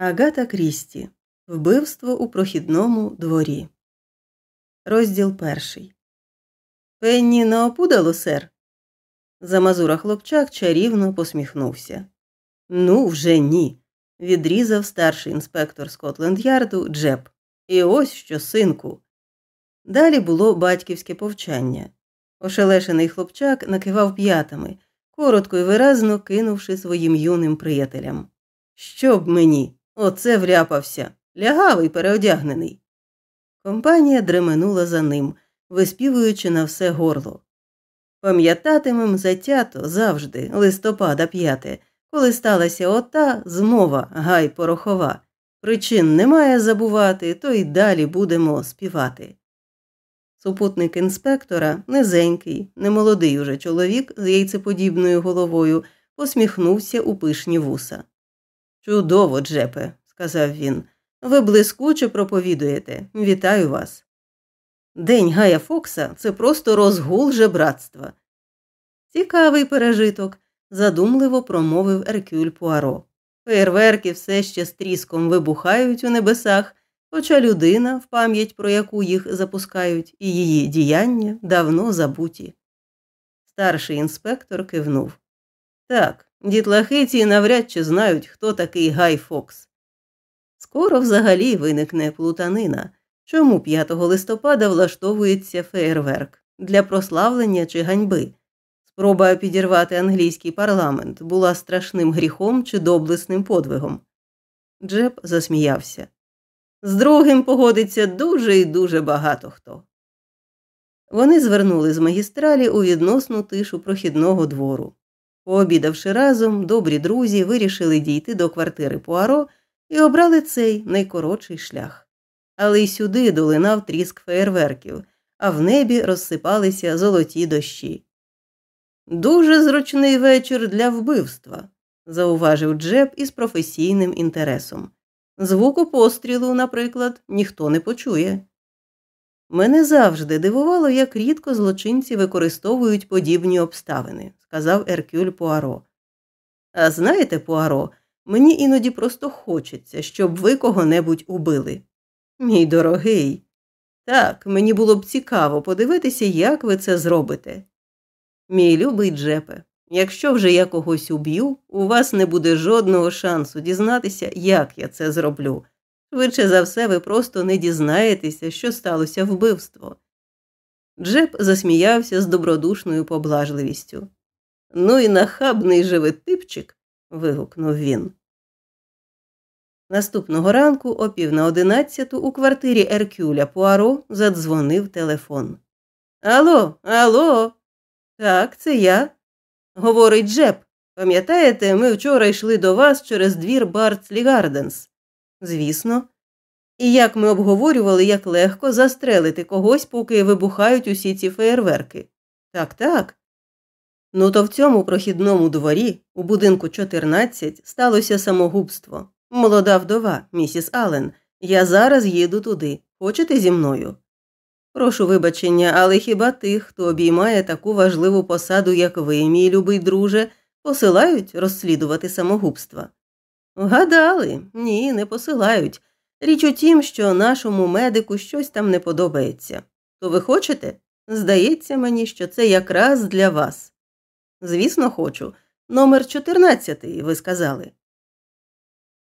Агата Крісті Вбивство у прохідному дворі. Розділ перший. Пенні не опудало, сер. Замазура хлопчак чарівно посміхнувся. Ну, вже ні. відрізав старший інспектор Скотленд Ярду Джеб. І ось що, синку. Далі було батьківське повчання. Ошелешений хлопчак накивав п'ятами, коротко і виразно кинувши своїм юним приятелям. Щоб мені, оце вляпався, лягавий переодягнений. Компанія дременула за ним, виспівуючи на все горло. Пам'ятатимем затято завжди, листопада п'яте, коли сталася ота змова гай порохова. Причин немає забувати, то й далі будемо співати. Супутник інспектора, низенький, немолодий уже чоловік з яйцеподібною головою, посміхнувся у пишні вуса. Чудово, Джепе, сказав він. Ви блискуче проповідуєте. Вітаю вас. День Гая Фокса це просто розгул жебратства. Цікавий пережиток, задумливо промовив Еркюль Пуаро. Фейерверки все ще з тріском вибухають у небесах, хоча людина, в пам'ять про яку їх запускають, і її діяння давно забуті. Старший інспектор кивнув. Так, дітлахиці навряд чи знають, хто такий Гай Фокс. Скоро взагалі виникне плутанина. Чому 5 листопада влаштовується феєрверк для прославлення чи ганьби? Спроба підірвати англійський парламент була страшним гріхом чи доблесним подвигом. Джеб засміявся. З другим погодиться дуже і дуже багато хто. Вони звернули з магістралі у відносну тишу прохідного двору. Пообідавши разом, добрі друзі вирішили дійти до квартири Пуаро і обрали цей найкоротший шлях. Але й сюди долинав тріск феєрверків, а в небі розсипалися золоті дощі. Дуже зручний вечір для вбивства, зауважив Джеб із професійним інтересом. Звуку пострілу, наприклад, ніхто не почує. Мене завжди дивувало, як рідко злочинці використовують подібні обставини, сказав Еркюль Пуаро. А знаєте, Пуаро, мені іноді просто хочеться, щоб ви кого-небудь убили. Мій дорогий. Так, мені було б цікаво подивитися, як ви це зробите. Мій любий Джепе, якщо вже я когось уб'ю, у вас не буде жодного шансу дізнатися, як я це зроблю. Швидше за все, ви просто не дізнаєтеся, що сталося вбивство. Джеп засміявся з добродушною поблажливістю. Ну і нахабний живий типчик. вигукнув він. Наступного ранку, о пів на одинадцяту, у квартирі Еркюля Пуаро задзвонив телефон. Алло, алло, так, це я. Говорить Джепп. Пам'ятаєте, ми вчора йшли до вас через двір Бардслі Гарденс? Звісно. І як ми обговорювали, як легко застрелити когось, поки вибухають усі ці феєрверки. Так, так. Ну, то в цьому прохідному дворі, у будинку 14, сталося самогубство. Молода вдова, місіс Аллен. Я зараз їду туди. Хочете зі мною? Прошу вибачення, але хіба тих, хто обіймає таку важливу посаду, як ви, мій любий друже, посилають розслідувати самогубства? Гадали, ні, не посилають. Річ у тім, що нашому медику щось там не подобається. То ви хочете? Здається мені, що це якраз для вас. Звісно, хочу. Номер 14, ви сказали.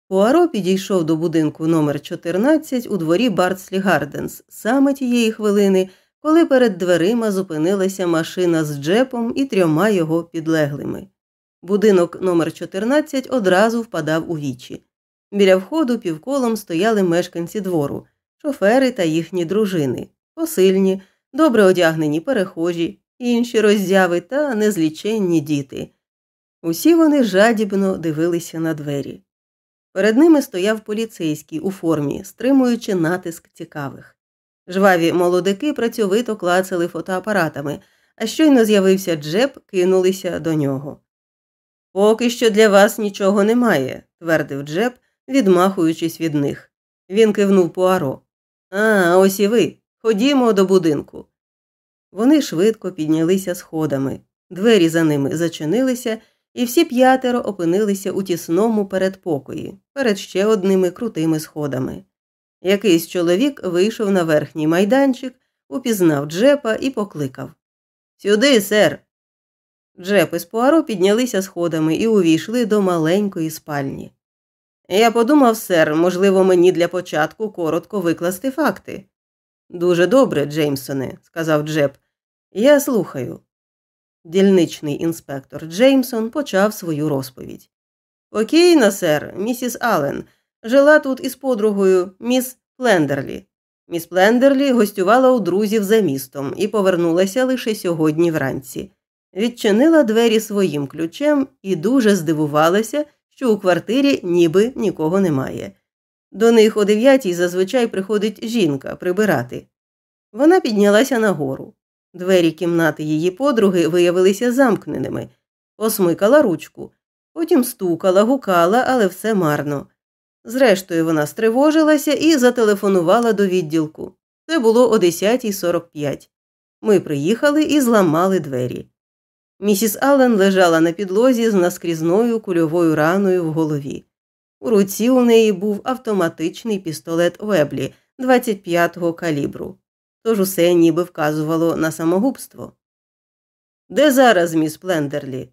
Пуаро підійшов до будинку номер 14 у дворі Бардслі Гарденс саме тієї хвилини, коли перед дверима зупинилася машина з Джеппом і трьома його підлеглими. Будинок номер 14 одразу впадав у вічі. Біля входу півколом стояли мешканці двору, шофери та їхні дружини, посильні, добре одягнені перехожі, інші роззяви та незліченні діти. Усі вони жадібно дивилися на двері. Перед ними стояв поліцейський у формі, стримуючи натиск цікавих. Жваві молодики працьовито клацали фотоапаратами, а щойно з'явився Джеб, кинулися до нього. Поки що для вас нічого немає, твердив Джеб, відмахуючись від них. Він кивнув Пуаро. А, ось і ви. Ходімо до будинку. Вони швидко піднялися сходами. Двері за ними зачинилися, і всі п'ятеро опинилися у тісному передпокої, перед ще одними крутими сходами. Якийсь чоловік вийшов на верхній майданчик, упізнав Джепа і покликав Сюди, сер. Джеп із Пуаро піднялися сходами і увійшли до маленької спальні. Я подумав, сер, можливо, мені для початку коротко викласти факти. Дуже добре, Джеймсоне, сказав Джепп. Я слухаю. Дільничний інспектор Джеймсон почав свою розповідь. Покійна, сер, місіс Аллен, жила тут із подругою, міс Плендерлі. Міс Плендерлі гостювала у друзів за містом і повернулася лише сьогодні вранці. Відчинила двері своїм ключем і дуже здивувалася, що у квартирі ніби нікого немає. До них о дев'ятій зазвичай приходить жінка прибирати. Вона піднялася нагору. Двері кімнати її подруги виявилися замкненими, посмикала ручку, потім стукала, гукала, але все марно. Зрештою, вона стривожилася і зателефонувала до відділку. Це було о 10.45. Ми приїхали і зламали двері. Місіс Аллен лежала на підлозі з наскрізною кульовою раною в голові. У руці у неї був автоматичний пістолет Веблі 25-го калібру, тож усе ніби вказувало на самогубство. Де зараз, міс Плендерлі?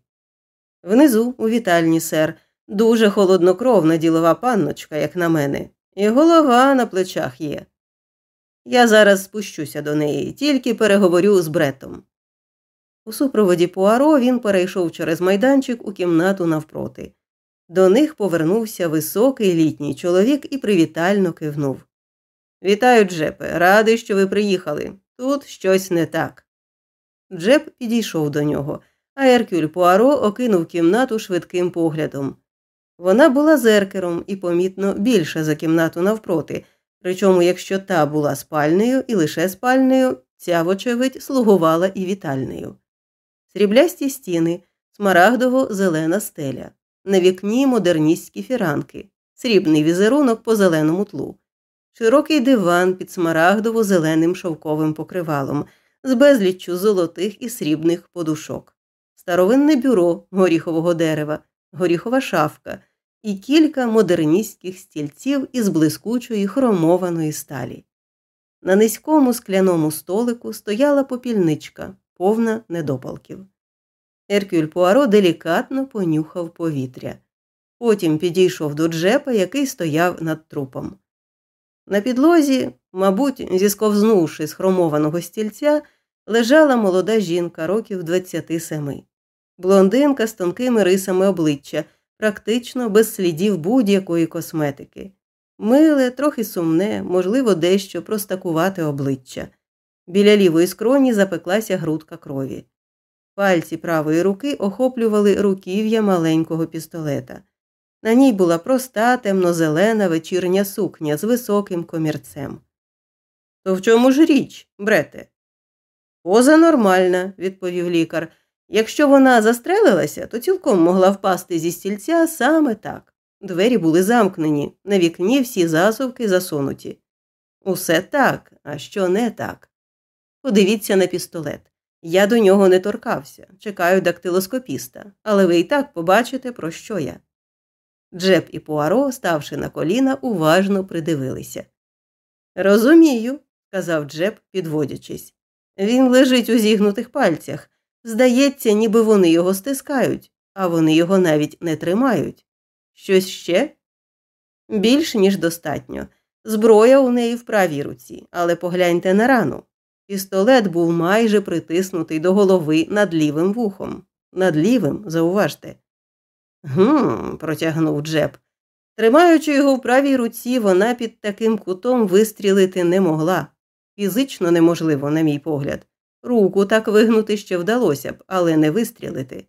Внизу, у вітальні, сер, дуже холоднокровна ділова панночка, як на мене, і голова на плечах є. Я зараз спущуся до неї, тільки переговорю з бретом. У супроводі Пуаро він перейшов через майданчик у кімнату навпроти. До них повернувся високий літній чоловік і привітально кивнув. Вітаю, Джепе, радий, що ви приїхали. Тут щось не так. Джеп підійшов до нього, а Еркюль Пуаро окинув кімнату швидким поглядом. Вона була зеркером і, помітно, більша за кімнату навпроти, причому, якщо та була спальнею і лише спальнею, ця, вочевидь, слугувала і вітальнею. Сріблясті стіни, смарагдово зелена стеля, на вікні модерністські фіранки, срібний візерунок по зеленому тлу, широкий диван під смарагдово зеленим шовковим покривалом, з безліччю золотих і срібних подушок, старовинне бюро горіхового дерева, горіхова шафка і кілька модерністських стільців із блискучої хромованої сталі. На низькому скляному столику стояла попільничка, повна недопалків. Еркюль Пуаро делікатно понюхав повітря. Потім підійшов до Джепа, який стояв над трупом. На підлозі, мабуть, зісковзнувши з хромованого стільця, лежала молода жінка років 27. блондинка з тонкими рисами обличчя, практично без слідів будь-якої косметики. Миле, трохи сумне, можливо, дещо простакувати обличчя. Біля лівої скроні запеклася грудка крові. Пальці правої руки охоплювали руків'я маленького пістолета. На ній була проста темно-зелена вечірня сукня з високим комірцем. То в чому ж річ, брете? Поза нормальна, відповів лікар. Якщо вона застрелилася, то цілком могла впасти зі стільця саме так. Двері були замкнені, на вікні всі засувки засунуті. Усе так, а що не так. Подивіться на пістолет. Я до нього не торкався, чекаю дактилоскопіста, але ви і так побачите, про що я. Джеб і Пуаро, ставши на коліна, уважно придивилися. Розумію, сказав Джеб, підводячись. Він лежить у зігнутих пальцях. Здається, ніби вони його стискають, а вони його навіть не тримають. Щось ще? Більш ніж достатньо. Зброя у неї в правій руці, але погляньте на рану. Пістолет був майже притиснутий до голови над лівим вухом. Над лівим, зауважте. Гм, протягнув Джеб. Тримаючи його в правій руці, вона під таким кутом вистрілити не могла. Фізично неможливо, на мій погляд. Руку так вигнути ще вдалося б, але не вистрілити.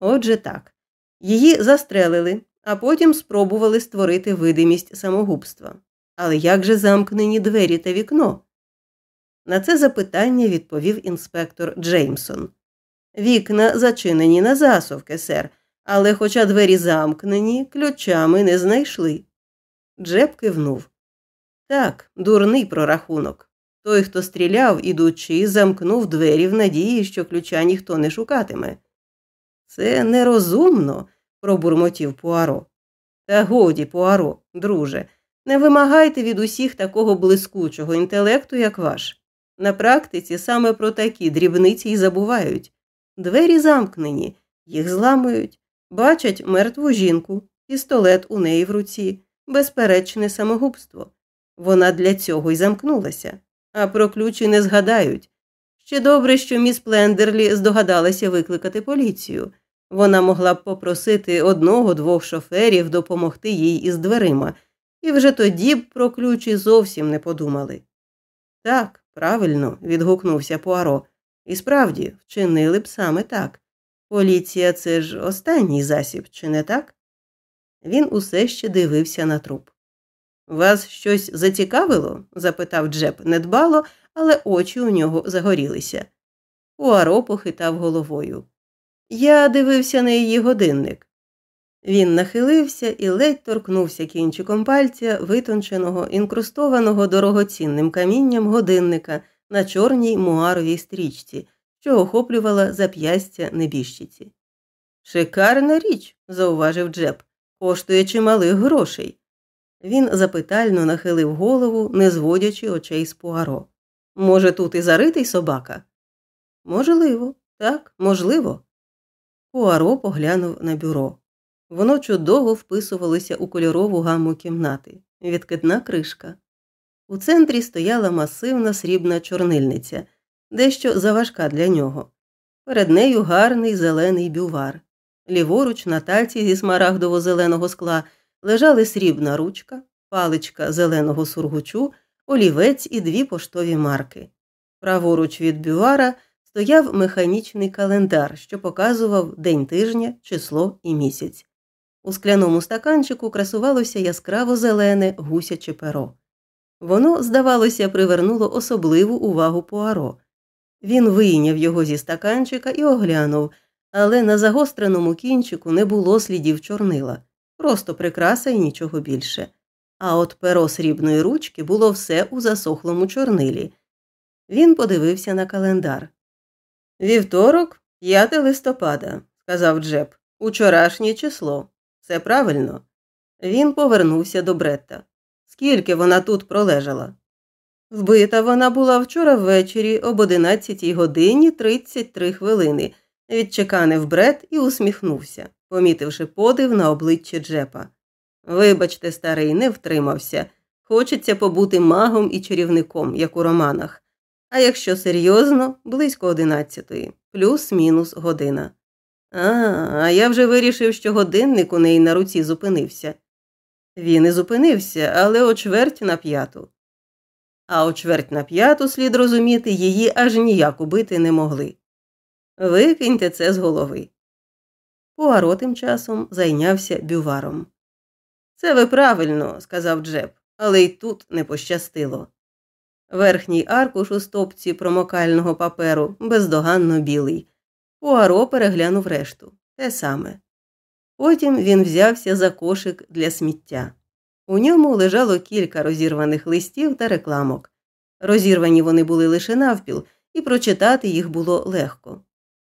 Отже так. Її застрелили, а потім спробували створити видимість самогубства. Але як же замкнені двері та вікно? На це запитання відповів інспектор Джеймсон. Вікна зачинені на засувки, сер, але, хоча двері замкнені, ключами не знайшли. Джеб кивнув. Так, дурний прорахунок. Той, хто стріляв, ідучи, замкнув двері в надії, що ключа ніхто не шукатиме. Це нерозумно, пробурмотів Пуаро. Та годі, Пуаро, друже, не вимагайте від усіх такого блискучого інтелекту, як ваш. На практиці саме про такі дрібниці й забувають. Двері замкнені, їх зламують, бачать мертву жінку, пістолет у неї в руці, безперечне самогубство. Вона для цього й замкнулася, а про ключі не згадають. Ще добре, що міс Плендерлі здогадалася викликати поліцію. Вона могла б попросити одного двох шоферів допомогти їй із дверима, і вже тоді б про ключі зовсім не подумали. Так, правильно, відгукнувся Пуаро. І справді, вчинили б саме так. Поліція це ж останній засіб, чи не так? Він усе ще дивився на труп. Вас щось зацікавило? запитав Джеб недбало, але очі у нього загорілися. Пуаро похитав головою. Я дивився на її годинник. Він нахилився і ледь торкнувся кінчиком пальця витонченого, інкрустованого дорогоцінним камінням годинника на чорній муаровій стрічці, що охоплювала зап'ястя небіжчиці. Шикарна річ, зауважив Джеб, коштує чималих грошей. Він запитально нахилив голову, не зводячи очей з пуаро. Може, тут і заритий собака? Можливо, так, можливо. Пуаро поглянув на бюро. Воно чудово вписувалося у кольорову гаму кімнати, відкидна кришка. У центрі стояла масивна срібна чорнильниця, дещо заважка для нього. Перед нею гарний зелений бювар. Ліворуч на тальці зі смарагдово зеленого скла лежали срібна ручка, паличка зеленого сургучу, олівець і дві поштові марки. Праворуч від бювара стояв механічний календар, що показував день тижня, число і місяць. У скляному стаканчику красувалося яскраво зелене гусяче перо. Воно, здавалося, привернуло особливу увагу Пуаро. Він вийняв його зі стаканчика і оглянув, але на загостреному кінчику не було слідів чорнила, просто прикраса і нічого більше. А от перо срібної ручки було все у засохлому чорнилі. Він подивився на календар. Вівторок, 5 листопада, сказав Джеб. Учорашнє число. Все правильно. Він повернувся до Бретта. Скільки вона тут пролежала? Вбита вона була вчора ввечері об 11 годині 33 хвилини. Відчеканив Бред і усміхнувся, помітивши подив на обличчя Джепа. Вибачте, старий, не втримався. Хочеться побути магом і чарівником, як у романах. А якщо серйозно, близько одинадцятої, плюс-мінус година. А, я вже вирішив, що годинник у неї на руці зупинився. Він і зупинився, але о чверть на п'яту. А о чверть на п'яту, слід розуміти, її аж ніяк убити не могли. Викиньте це з голови. Пуаро тим часом зайнявся бюваром. Це ви правильно, сказав Джеб, але й тут не пощастило. Верхній аркуш у стопці промокального паперу бездоганно білий. Пуаро переглянув решту те саме. Потім він взявся за кошик для сміття. У ньому лежало кілька розірваних листів та рекламок. Розірвані вони були лише навпіл, і прочитати їх було легко.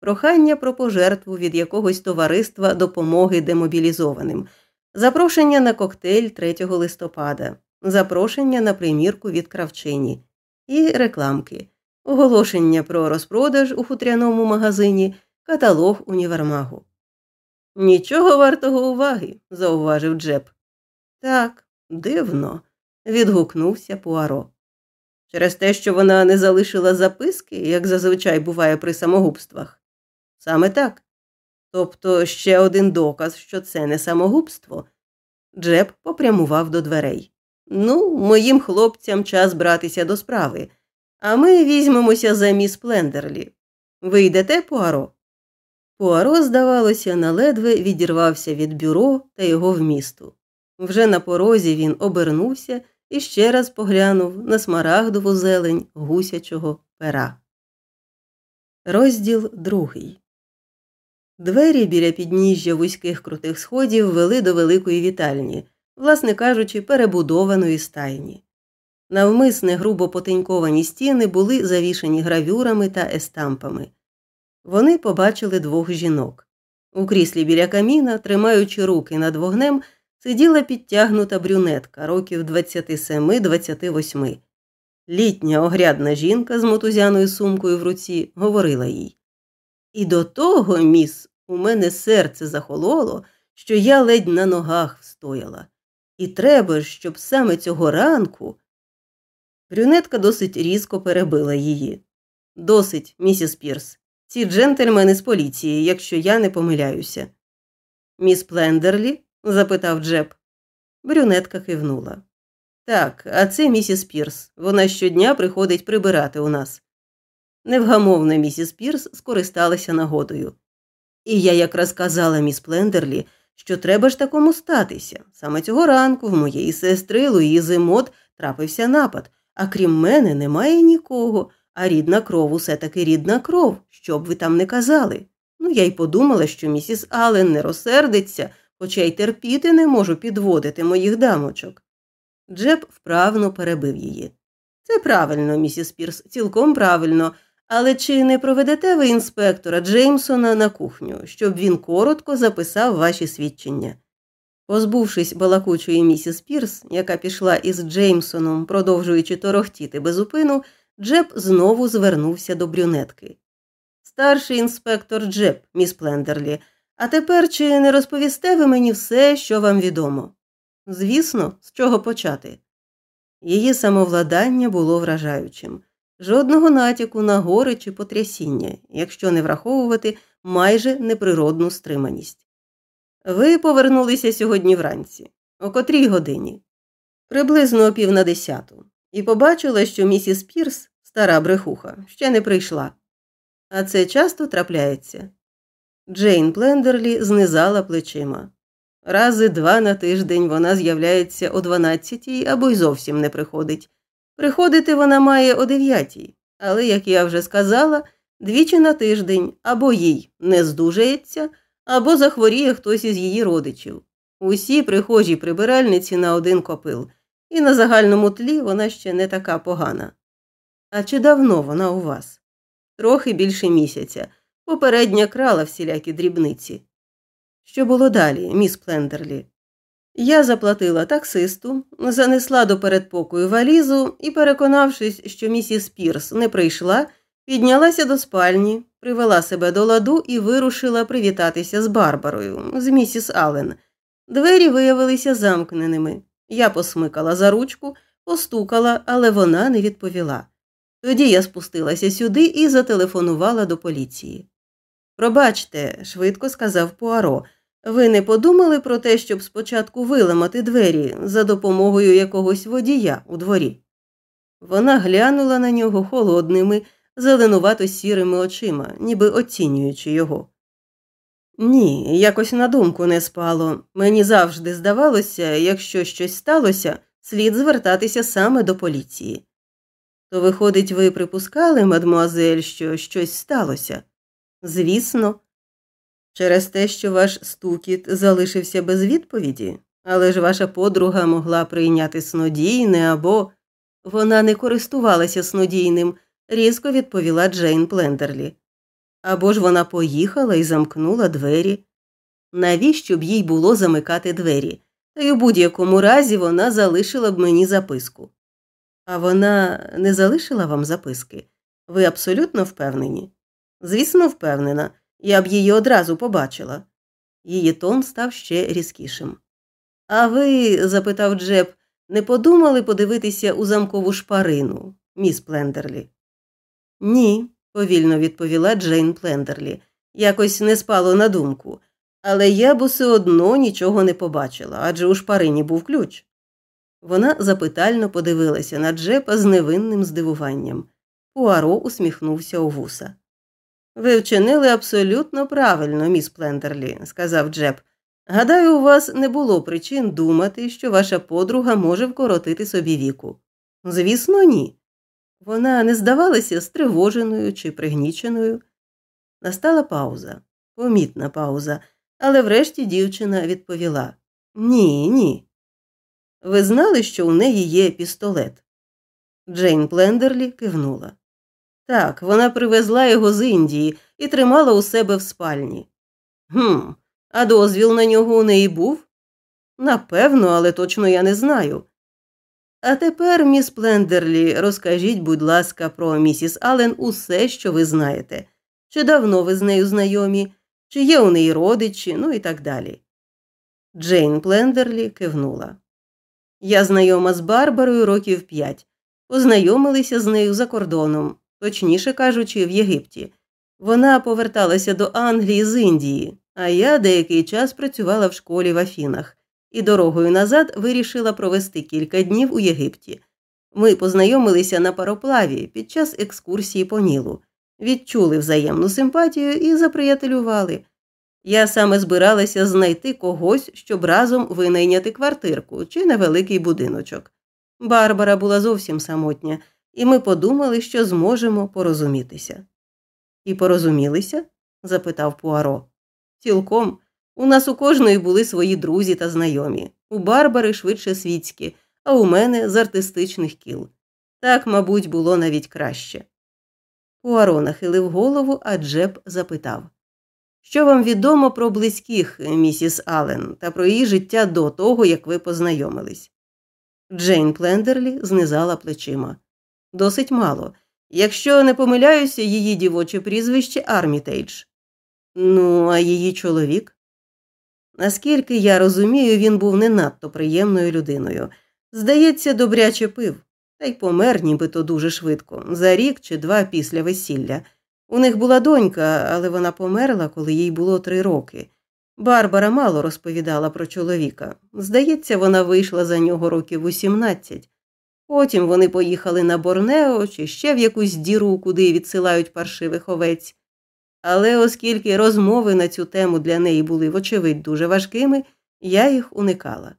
Прохання про пожертву від якогось товариства допомоги демобілізованим, запрошення на коктейль 3 листопада, запрошення на примірку від кравчині і рекламки, оголошення про розпродаж у хутряному магазині, каталог універмагу. Нічого вартого уваги, зауважив Джеб. Так, дивно, відгукнувся Пуаро. Через те, що вона не залишила записки, як зазвичай буває при самогубствах. Саме так. Тобто ще один доказ, що це не самогубство. Джеб попрямував до дверей. Ну, моїм хлопцям час братися до справи, а ми візьмемося за міс Плендерлі. Ви йдете, Пуаро? Пуаро, здавалося, заледве відірвався від бюро та його вмісту. Вже на порозі він обернувся і ще раз поглянув на смарагдову зелень гусячого пера. Розділ другий. Двері біля підніжжя вузьких крутих сходів вели до великої вітальні, власне кажучи, перебудованої стайні. Навмисне грубо потеньковані стіни були завішані гравюрами та естампами. Вони побачили двох жінок. У кріслі біля каміна, тримаючи руки над вогнем, сиділа підтягнута брюнетка років 27-28. Літня огрядна жінка з мотузяною сумкою в руці говорила їй. І до того, міс, у мене серце захололо, що я ледь на ногах встояла. І треба ж, щоб саме цього ранку. Брюнетка досить різко перебила її. Досить, місіс Пірс. Ці джентльмени з поліції, якщо я не помиляюся. Міс Плендерлі? запитав Джеб. Брюнетка кивнула. Так, а це місіс Пірс. Вона щодня приходить прибирати у нас. Невгамовна місіс Пірс скористалася нагодою. І я якраз казала міс Плендерлі, що треба ж такому статися. Саме цього ранку в моєї сестри Луїзи Мот трапився напад, а крім мене, немає нікого, а рідна кров усе таки рідна кров, що б ви там не казали. Ну, я й подумала, що місіс Аллен не розсердиться, хоча й терпіти не можу підводити моїх дамочок. Джеб вправно перебив її. Це правильно, місіс Пірс, цілком правильно. Але чи не проведете ви інспектора Джеймсона на кухню, щоб він коротко записав ваші свідчення? Позбувшись балакучої місіс Пірс, яка пішла із Джеймсоном, продовжуючи торохтіти безупину, Джеб знову звернувся до брюнетки. Старший інспектор Джеб, міс Плендерлі, а тепер чи не розповісте ви мені все, що вам відомо? Звісно, з чого почати? Її самовладання було вражаючим. Жодного натяку на гори чи потрясіння, якщо не враховувати майже неприродну стриманість. Ви повернулися сьогодні вранці, о котрій годині, приблизно о пів на десяту, і побачила, що місіс Пірс, стара брехуха, ще не прийшла. А це часто трапляється. Джейн Плендерлі знизала плечима. Рази два на тиждень вона з'являється о дванадцятій або й зовсім не приходить. Приходити вона має о дев'ятій, але, як я вже сказала, двічі на тиждень або їй не здужається, або захворіє хтось із її родичів. Усі прихожі прибиральниці на один копил, і на загальному тлі вона ще не така погана. А чи давно вона у вас? Трохи більше місяця. Попередня крала всілякі дрібниці. Що було далі, міс Плендерлі? Я заплатила таксисту, занесла до передпокою валізу і, переконавшись, що місіс Пірс не прийшла, піднялася до спальні, привела себе до ладу і вирушила привітатися з Барбарою, з місіс Аллен. Двері виявилися замкненими. Я посмикала за ручку, постукала, але вона не відповіла. Тоді я спустилася сюди і зателефонувала до поліції. Пробачте, швидко сказав Пуаро. Ви не подумали про те, щоб спочатку виламати двері за допомогою якогось водія у дворі? Вона глянула на нього холодними, зеленувато сірими очима, ніби оцінюючи його. Ні, якось на думку не спало. Мені завжди здавалося, якщо щось сталося, слід звертатися саме до поліції. То, виходить, ви припускали, мадмуазель, що щось сталося? Звісно, через те, що ваш стукіт залишився без відповіді, але ж ваша подруга могла прийняти снодійне або вона не користувалася снодійним, різко відповіла Джейн Плендерлі. Або ж вона поїхала і замкнула двері. Навіщо б їй було замикати двері? Та й у будь-якому разі вона залишила б мені записку. А вона не залишила вам записки? Ви абсолютно впевнені? Звісно, впевнена, я б її одразу побачила. Її тон став ще різкішим. А ви, запитав Джеб, не подумали подивитися у замкову шпарину, міс Плендерлі? Ні, повільно відповіла Джейн Плендерлі. Якось не спало на думку. Але я б усе одно нічого не побачила, адже у шпарині був ключ. Вона запитально подивилася на Джепа з невинним здивуванням. Пуаро усміхнувся у вуса. Ви вчинили абсолютно правильно, міс Плендерлі, сказав Джеб. Гадаю, у вас не було причин думати, що ваша подруга може вкоротити собі віку. Звісно, ні. Вона не здавалася стривоженою чи пригніченою. Настала пауза, помітна пауза, але врешті дівчина відповіла Ні, ні. Ви знали, що у неї є пістолет? Джейн Плендерлі кивнула. Так, вона привезла його з Індії і тримала у себе в спальні. Хм, а дозвіл на нього у неї був? Напевно, але точно я не знаю. А тепер, міс Плендерлі, розкажіть, будь ласка, про місіс Аллен усе, що ви знаєте. Чи давно ви з нею знайомі, чи є у неї родичі, ну і так далі. Джейн Плендерлі кивнула. Я знайома з Барбарою років п'ять. Познайомилися з нею за кордоном, точніше кажучи, в Єгипті. Вона поверталася до Англії з Індії, а я деякий час працювала в школі в Афінах і дорогою назад вирішила провести кілька днів у Єгипті. Ми познайомилися на пароплаві під час екскурсії по Нілу, відчули взаємну симпатію і заприятелювали. Я саме збиралася знайти когось, щоб разом винайняти квартирку чи невеликий будиночок. Барбара була зовсім самотня, і ми подумали, що зможемо порозумітися. І порозумілися? запитав Пуаро. Цілком. У нас у кожної були свої друзі та знайомі, у Барбари швидше світські, а у мене з артистичних кіл. Так, мабуть, було навіть краще. Пуаро нахилив голову, а Джепп запитав Що вам відомо про близьких, місіс Аллен, та про її життя до того, як ви познайомились? Джейн Плендерлі знизала плечима. Досить мало. Якщо не помиляюся, її дівоче прізвище Армітейдж. Ну, а її чоловік? Наскільки я розумію, він був не надто приємною людиною. Здається, добряче пив, та й помер нібито дуже швидко, за рік чи два після весілля. У них була донька, але вона померла, коли їй було три роки. Барбара мало розповідала про чоловіка. Здається, вона вийшла за нього років у сімнадцять. Потім вони поїхали на Борнео чи ще в якусь діру, куди відсилають паршивих овець. Але оскільки розмови на цю тему для неї були, вочевидь, дуже важкими, я їх уникала.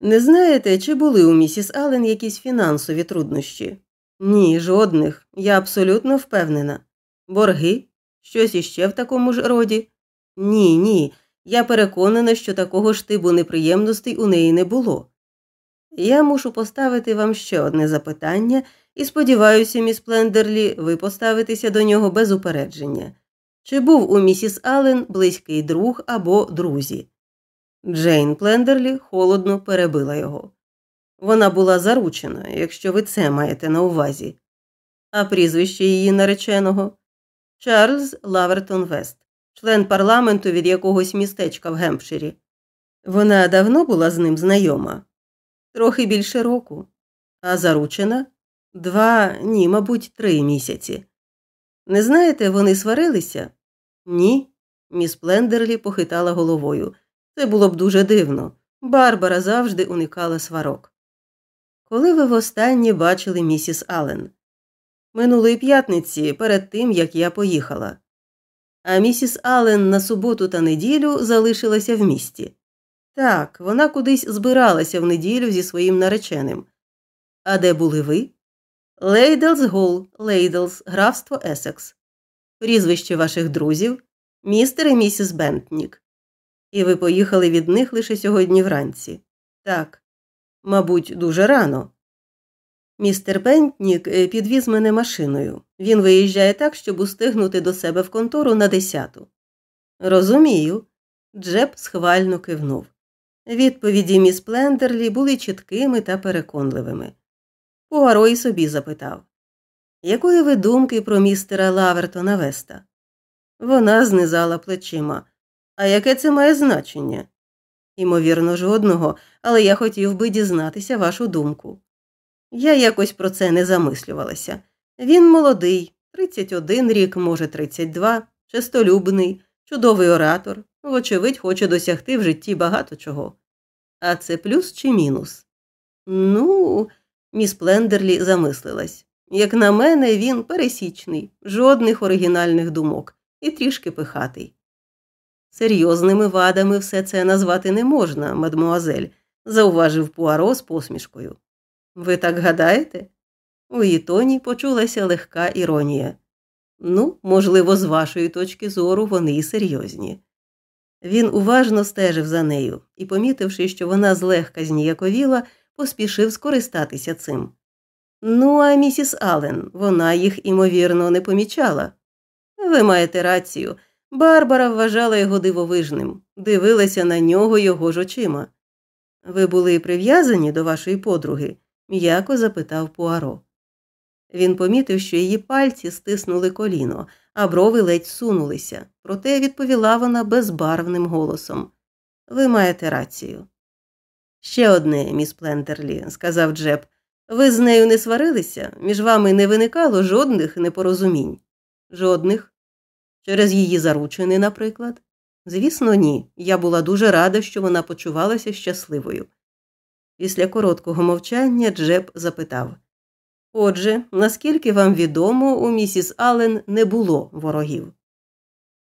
Не знаєте, чи були у місіс Аллен якісь фінансові труднощі? Ні, жодних. Я абсолютно впевнена. Борги? Щось іще в такому ж роді? Ні, ні. Я переконана, що такого ж типу неприємностей у неї не було. Я мушу поставити вам ще одне запитання, і сподіваюся, міс Плендерлі, ви поставитеся до нього без упередження. Чи був у місіс Аллен близький друг або друзі? Джейн Плендерлі холодно перебила його. Вона була заручена, якщо ви це маєте на увазі. А прізвище її нареченого Чарльз Лавертон Вест, член парламенту від якогось містечка в Гемпширі. Вона давно була з ним знайома, трохи більше року, а заручена два, ні, мабуть, три місяці. Не знаєте, вони сварилися? Ні. Міс Плендерлі похитала головою. Це було б дуже дивно. Барбара завжди уникала сварок. Коли ви востаннє бачили місіс Аллен? Минулої п'ятниці, перед тим, як я поїхала. А місіс Аллен на суботу та неділю залишилася в місті. Так, вона кудись збиралася в неділю зі своїм нареченим. А де були ви? Лейделс Гол, Лейделс, графство Есекс. Прізвище ваших друзів, містер і місіс Бентінк. І ви поїхали від них лише сьогодні вранці. Так, мабуть, дуже рано. Містер Бентінк е, підвіз мене машиною. Він виїжджає так, щоб устигнути до себе в контору на десяту. Розумію. Джепп схвально кивнув. Відповіді міс Плендерлі були чіткими та переконливими. Пуаро й собі запитав Якої ви думки про містера Лавертона Веста? Вона знизала плечима. А яке це має значення? Імовірно, жодного, але я хотів би дізнатися вашу думку. Я якось про це не замислювалася. Він молодий, 31 рік, може, 32, честолюбний, чудовий оратор, вочевидь, хоче досягти в житті багато чого. А це плюс чи мінус? Ну, міс Плендерлі замислилась. Як на мене, він пересічний, жодних оригінальних думок і трішки пихатий. Серйозними вадами все це назвати не можна, мадмуазель, зауважив Пуаро з посмішкою. Ви так гадаєте? У її тоні почулася легка іронія. Ну, можливо, з вашої точки зору вони і серйозні. Він уважно стежив за нею і, помітивши, що вона злегка зніяковіла, поспішив скористатися цим. Ну, а місіс Аллен, вона їх, імовірно, не помічала. Ви маєте рацію. Барбара вважала його дивовижним, дивилася на нього його ж очима. Ви були прив'язані до вашої подруги? м'яко запитав Пуаро. Він помітив, що її пальці стиснули коліно, а брови ледь сунулися, проте відповіла вона безбарвним голосом Ви маєте рацію. Ще одне, міс Плентерлі, сказав Джеб. Ви з нею не сварилися, між вами не виникало жодних непорозумінь. Жодних. Через її заручини, наприклад. Звісно, ні. Я була дуже рада, що вона почувалася щасливою. Після короткого мовчання Джеб запитав Отже, наскільки вам відомо, у місіс Аллен не було ворогів?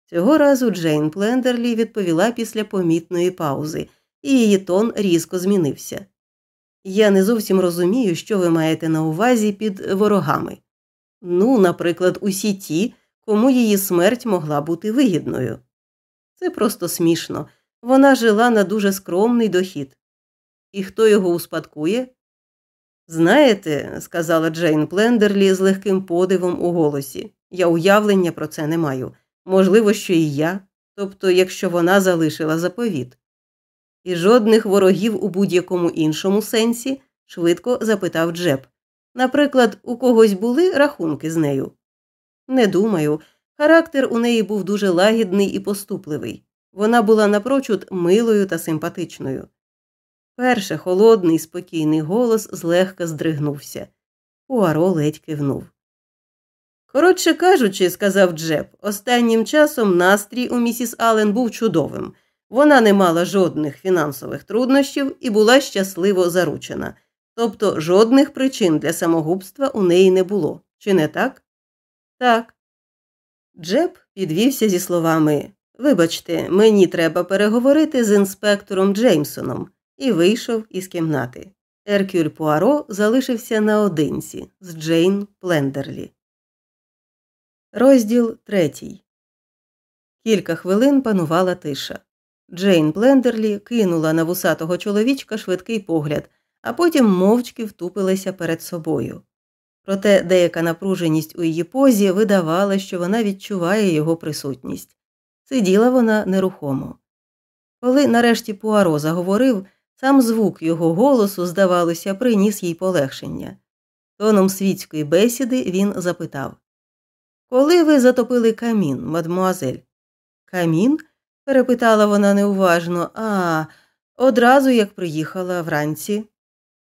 Цього разу Джейн Плендерлі відповіла після помітної паузи, і її тон різко змінився. Я не зовсім розумію, що ви маєте на увазі під ворогами. Ну, наприклад, усі ті, кому її смерть могла бути вигідною. Це просто смішно. Вона жила на дуже скромний дохід. І хто його успадкує? Знаєте, сказала Джейн Плендерлі з легким подивом у голосі, я уявлення про це не маю. Можливо, що і я, тобто, якщо вона залишила заповіт. І жодних ворогів у будь-якому іншому сенсі, швидко запитав Джеб. Наприклад, у когось були рахунки з нею? Не думаю. Характер у неї був дуже лагідний і поступливий. Вона була напрочуд милою та симпатичною. Перше холодний, спокійний голос злегка здригнувся. Пуаро ледь кивнув. Коротше кажучи, сказав Джеб, останнім часом настрій у місіс Аллен був чудовим. Вона не мала жодних фінансових труднощів і була щасливо заручена, тобто жодних причин для самогубства у неї не було. Чи не так? Так. Джепп підвівся зі словами Вибачте, мені треба переговорити з інспектором Джеймсоном і вийшов із кімнати. Еркюль Пуаро залишився наодинці з Джейн Плендерлі. Розділ третій. Кілька хвилин панувала тиша. Джейн Плендерлі кинула на вусатого чоловічка швидкий погляд, а потім мовчки втупилася перед собою. Проте деяка напруженість у її позі видавала, що вона відчуває його присутність. Сиділа вона нерухомо. Коли нарешті Пуаро заговорив, сам звук його голосу, здавалося, приніс їй полегшення. Тоном світської бесіди він запитав Коли ви затопили камін, мадмуазель? Камін? Перепитала вона неуважно, а одразу як приїхала вранці.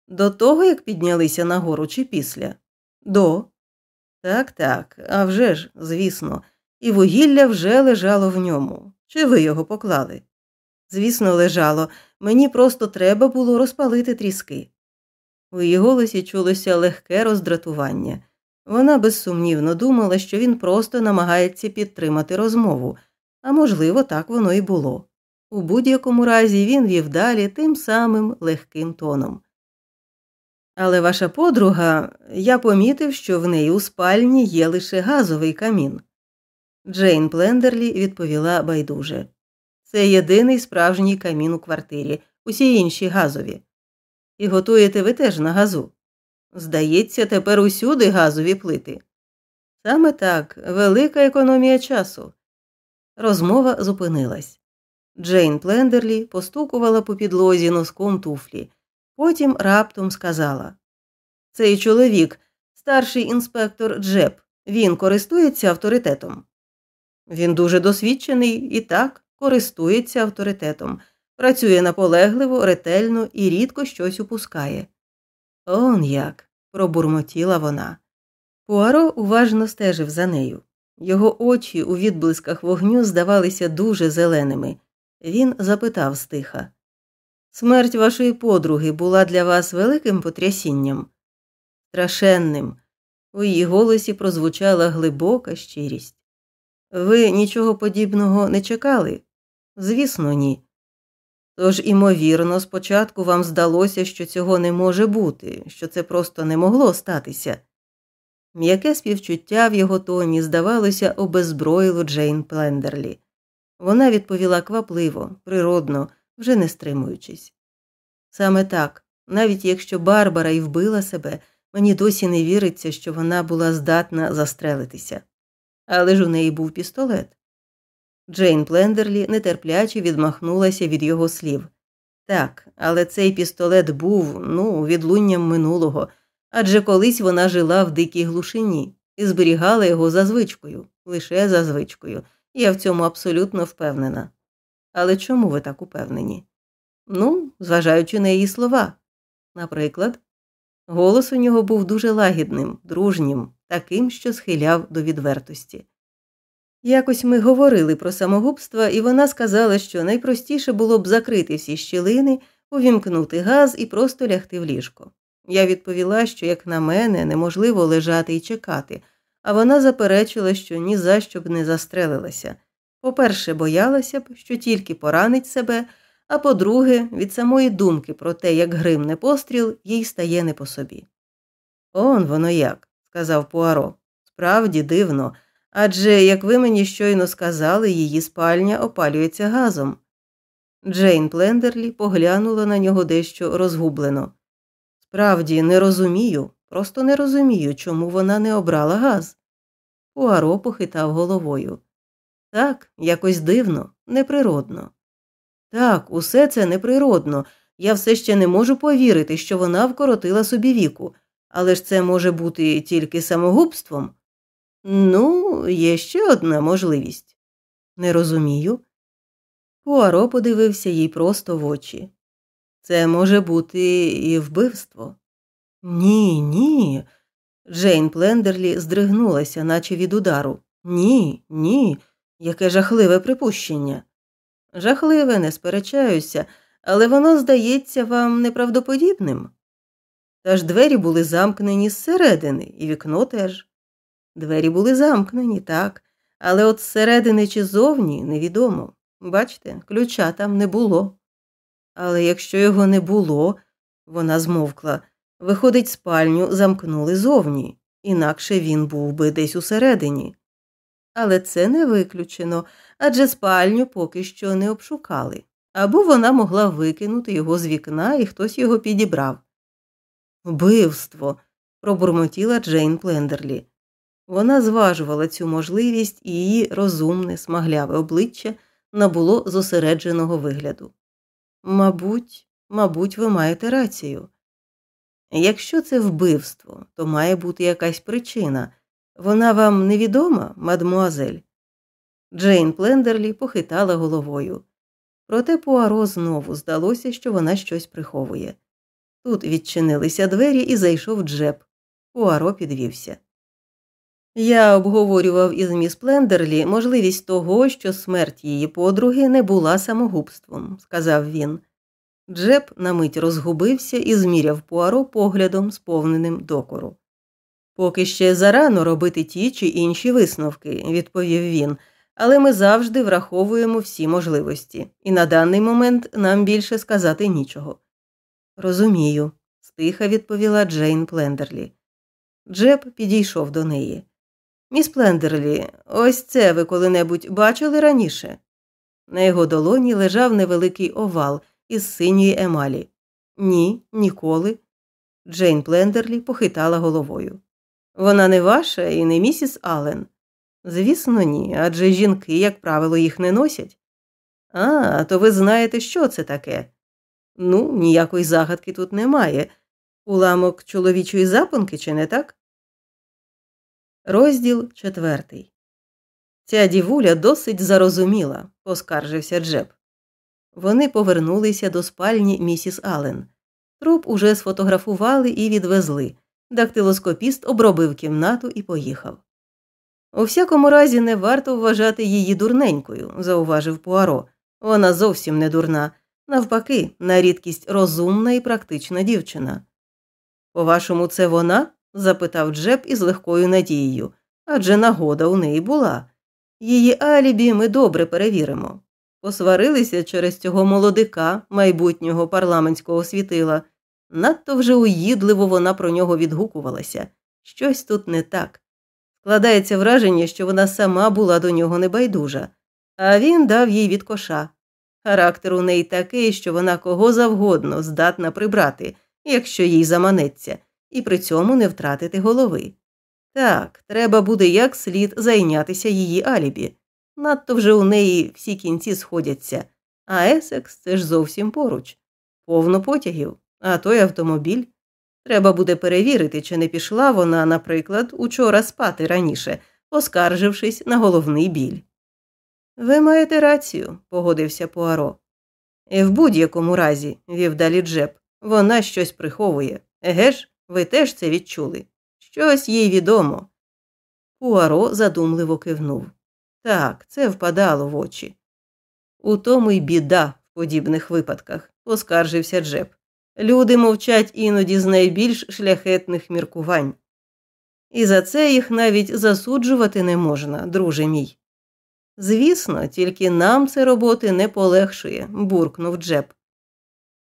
До того, як піднялися нагору чи після? До. Так, так, а вже ж, звісно, і вугілля вже лежало в ньому. Чи ви його поклали? Звісно, лежало, мені просто треба було розпалити тріски. У її голосі чулося легке роздратування. Вона безсумнівно думала, що він просто намагається підтримати розмову, а можливо, так воно і було. У будь-якому разі він вів далі тим самим легким тоном. Але ваша подруга, я помітив, що в неї у спальні є лише газовий камін. Джейн Плендерлі відповіла байдуже це єдиний справжній камін у квартирі, усі інші газові. І готуєте ви теж на газу. Здається, тепер усюди газові плити. Саме так, велика економія часу. Розмова зупинилась. Джейн Плендерлі постукувала по підлозі носком туфлі, потім раптом сказала Цей чоловік, старший інспектор Джеб, він користується авторитетом. Він дуже досвідчений і так користується авторитетом, працює наполегливо, ретельно і рідко щось упускає. Он як, пробурмотіла вона. Пуаро уважно стежив за нею. Його очі у відблисках вогню здавалися дуже зеленими. Він запитав стиха Смерть вашої подруги була для вас великим потрясінням? Страшенним. У її голосі прозвучала глибока щирість. Ви нічого подібного не чекали? Звісно, ні. Тож, імовірно, спочатку вам здалося, що цього не може бути, що це просто не могло статися. М'яке співчуття в його тоні, здавалося, обезброїло Джейн Плендерлі. Вона відповіла квапливо, природно, вже не стримуючись. Саме так, навіть якщо Барбара й вбила себе, мені досі не віриться, що вона була здатна застрелитися. Але ж у неї був пістолет. Джейн Плендерлі нетерпляче відмахнулася від його слів. Так, але цей пістолет був, ну, відлунням минулого, адже колись вона жила в дикій глушині і зберігала його за звичкою, лише за звичкою. Я в цьому абсолютно впевнена. Але чому ви так упевнені? Ну, зважаючи на її слова. Наприклад, голос у нього був дуже лагідним, дружнім, таким, що схиляв до відвертості. Якось ми говорили про самогубство, і вона сказала, що найпростіше було б закрити всі щілини, увімкнути газ і просто лягти в ліжко. Я відповіла, що, як на мене, неможливо лежати і чекати, а вона заперечила, що ні за що б не застрелилася. По-перше, боялася б, що тільки поранить себе, а по-друге, від самої думки про те, як гримне постріл, їй стає не по собі. Он воно як, сказав Пуаро. Справді дивно. Адже, як ви мені щойно сказали, її спальня опалюється газом. Джейн Плендерлі поглянула на нього дещо розгублено. Справді, не розумію, просто не розумію, чому вона не обрала газ. Пуаро похитав головою. Так, якось дивно, неприродно. Так, усе це неприродно. Я все ще не можу повірити, що вона вкоротила собі віку, але ж це може бути тільки самогубством. Ну, є ще одна можливість. Не розумію. Пуаро подивився їй просто в очі. Це може бути і вбивство. Ні, ні. Джейн Плендерлі здригнулася, наче від удару. Ні, ні, яке жахливе припущення. Жахливе, не сперечаюся, але воно здається вам неправдоподібним. Та ж двері були замкнені зсередини, і вікно теж. Двері були замкнені, так, але от зсередини чи зовні невідомо. Бачите, ключа там не було. Але якщо його не було, вона змовкла, виходить, спальню замкнули зовні, інакше він був би десь усередині. Але це не виключено, адже спальню поки що не обшукали, або вона могла викинути його з вікна і хтось його підібрав. Вбивство. пробурмотіла Джейн Плендерлі. Вона зважувала цю можливість, і її розумне, смагляве обличчя набуло зосередженого вигляду. Мабуть, мабуть, ви маєте рацію. Якщо це вбивство, то має бути якась причина. Вона вам невідома, мадмуазель? Джейн Плендерлі похитала головою. Проте Пуаро знову здалося, що вона щось приховує. Тут відчинилися двері і зайшов Джеб. Пуаро підвівся. Я обговорював із міс Плендерлі можливість того, що смерть її подруги не була самогубством, сказав він. Джеб на мить розгубився і зміряв Пуаро поглядом, сповненим докору. Поки ще зарано робити ті чи інші висновки, відповів він, але ми завжди враховуємо всі можливості, і на даний момент нам більше сказати нічого. Розумію, стиха відповіла Джейн Плендерлі. Джепп підійшов до неї. Міс Плендерлі, ось це ви коли-небудь бачили раніше? На його долоні лежав невеликий овал із синьої емалі. Ні, ніколи. Джейн Плендерлі похитала головою. Вона не ваша і не місіс Аллен. Звісно, ні, адже жінки, як правило, їх не носять. А, то ви знаєте, що це таке? Ну, ніякої загадки тут немає. Уламок чоловічої запонки, чи не так? Розділ четвертий. Ця дівуля досить зарозуміла, поскаржився Джеб. Вони повернулися до спальні місіс Аллен. Труп уже сфотографували і відвезли. Дактилоскопіст обробив кімнату і поїхав. У всякому разі, не варто вважати її дурненькою, зауважив Пуаро. Вона зовсім не дурна, навпаки, на рідкість розумна і практична дівчина. По вашому, це вона? Запитав Джеб із легкою надією, адже нагода у неї була. Її алібі ми добре перевіримо. Посварилися через цього молодика, майбутнього парламентського світила. Надто вже уїдливо вона про нього відгукувалася. Щось тут не так. Складається враження, що вона сама була до нього небайдужа, а він дав їй від коша. Характер у неї такий, що вона кого завгодно здатна прибрати, якщо їй заманеться, і при цьому не втратити голови. Так, треба буде як слід зайнятися її алібі. Надто вже у неї всі кінці сходяться, а Есекс це ж зовсім поруч. Повно потягів, а той автомобіль. Треба буде перевірити, чи не пішла вона, наприклад, учора спати раніше, поскаржившись на головний біль. Ви маєте рацію, погодився Пуаро. І в будь-якому разі, вів далі Джеб, вона щось приховує. Еге ж, ви теж це відчули. Щось їй відомо. Пуаро задумливо кивнув. Так, це впадало в очі. У тому й біда в подібних випадках, поскаржився Джеб. Люди мовчать іноді з найбільш шляхетних міркувань. І за це їх навіть засуджувати не можна, друже мій. Звісно, тільки нам це роботи не полегшує, буркнув Джеб.